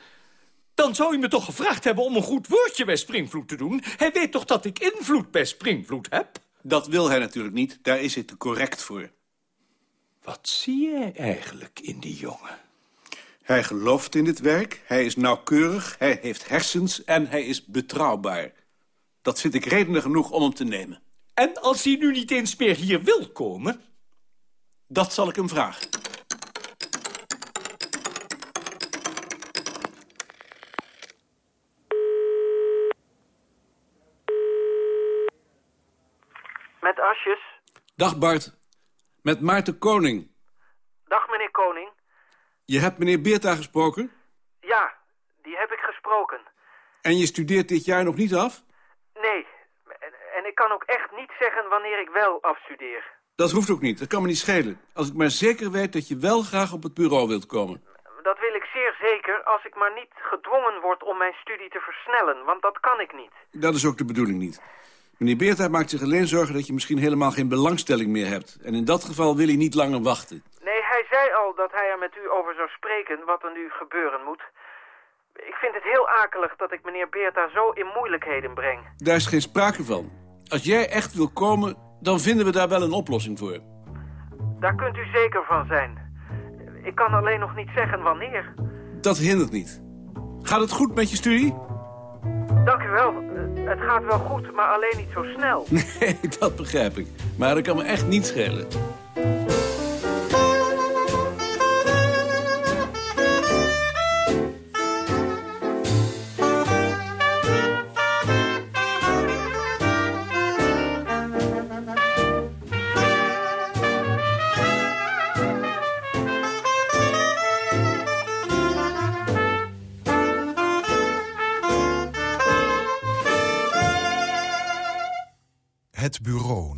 [SPEAKER 13] Dan zou hij me toch gevraagd hebben om een goed woordje bij Springvloed te doen. Hij weet toch dat ik invloed bij Springvloed heb?
[SPEAKER 10] Dat wil hij natuurlijk niet. Daar is hij te correct voor.
[SPEAKER 13] Wat zie jij eigenlijk in die jongen?
[SPEAKER 10] Hij gelooft in dit werk, hij is nauwkeurig, hij heeft hersens en hij is betrouwbaar. Dat vind ik redenen genoeg om hem te nemen.
[SPEAKER 13] En als hij nu niet eens meer hier wil komen?
[SPEAKER 10] Dat zal ik hem vragen.
[SPEAKER 21] Met Asjes.
[SPEAKER 10] Dag Bart, met Maarten Koning.
[SPEAKER 21] Dag meneer Koning.
[SPEAKER 10] Je hebt meneer Beerta gesproken?
[SPEAKER 21] Ja, die heb ik gesproken.
[SPEAKER 10] En je studeert dit jaar nog niet af?
[SPEAKER 21] Nee, en, en ik kan ook echt niet zeggen wanneer ik wel afstudeer.
[SPEAKER 10] Dat hoeft ook niet, dat kan me niet schelen. Als ik maar zeker weet dat je wel graag op het bureau wilt komen.
[SPEAKER 21] Dat wil ik zeer zeker, als ik maar niet gedwongen word om mijn studie te versnellen, want dat kan ik niet.
[SPEAKER 10] Dat is ook de bedoeling niet. Meneer Beerta maakt zich alleen zorgen dat je misschien helemaal geen belangstelling meer hebt. En in dat geval wil hij niet langer wachten.
[SPEAKER 21] Nee, hij zei al dat hij er met u over zou spreken wat er nu gebeuren moet. Ik vind het heel akelig dat ik meneer Beerta zo in moeilijkheden breng.
[SPEAKER 10] Daar is geen sprake van. Als jij echt wil komen, dan vinden we daar wel een oplossing voor.
[SPEAKER 21] Daar kunt u zeker van zijn. Ik kan alleen nog niet zeggen wanneer.
[SPEAKER 10] Dat hindert niet. Gaat het goed met je studie?
[SPEAKER 21] Dank u wel. Het gaat wel goed, maar alleen niet zo snel.
[SPEAKER 10] Nee, dat begrijp ik. Maar dat kan me echt niet schelen.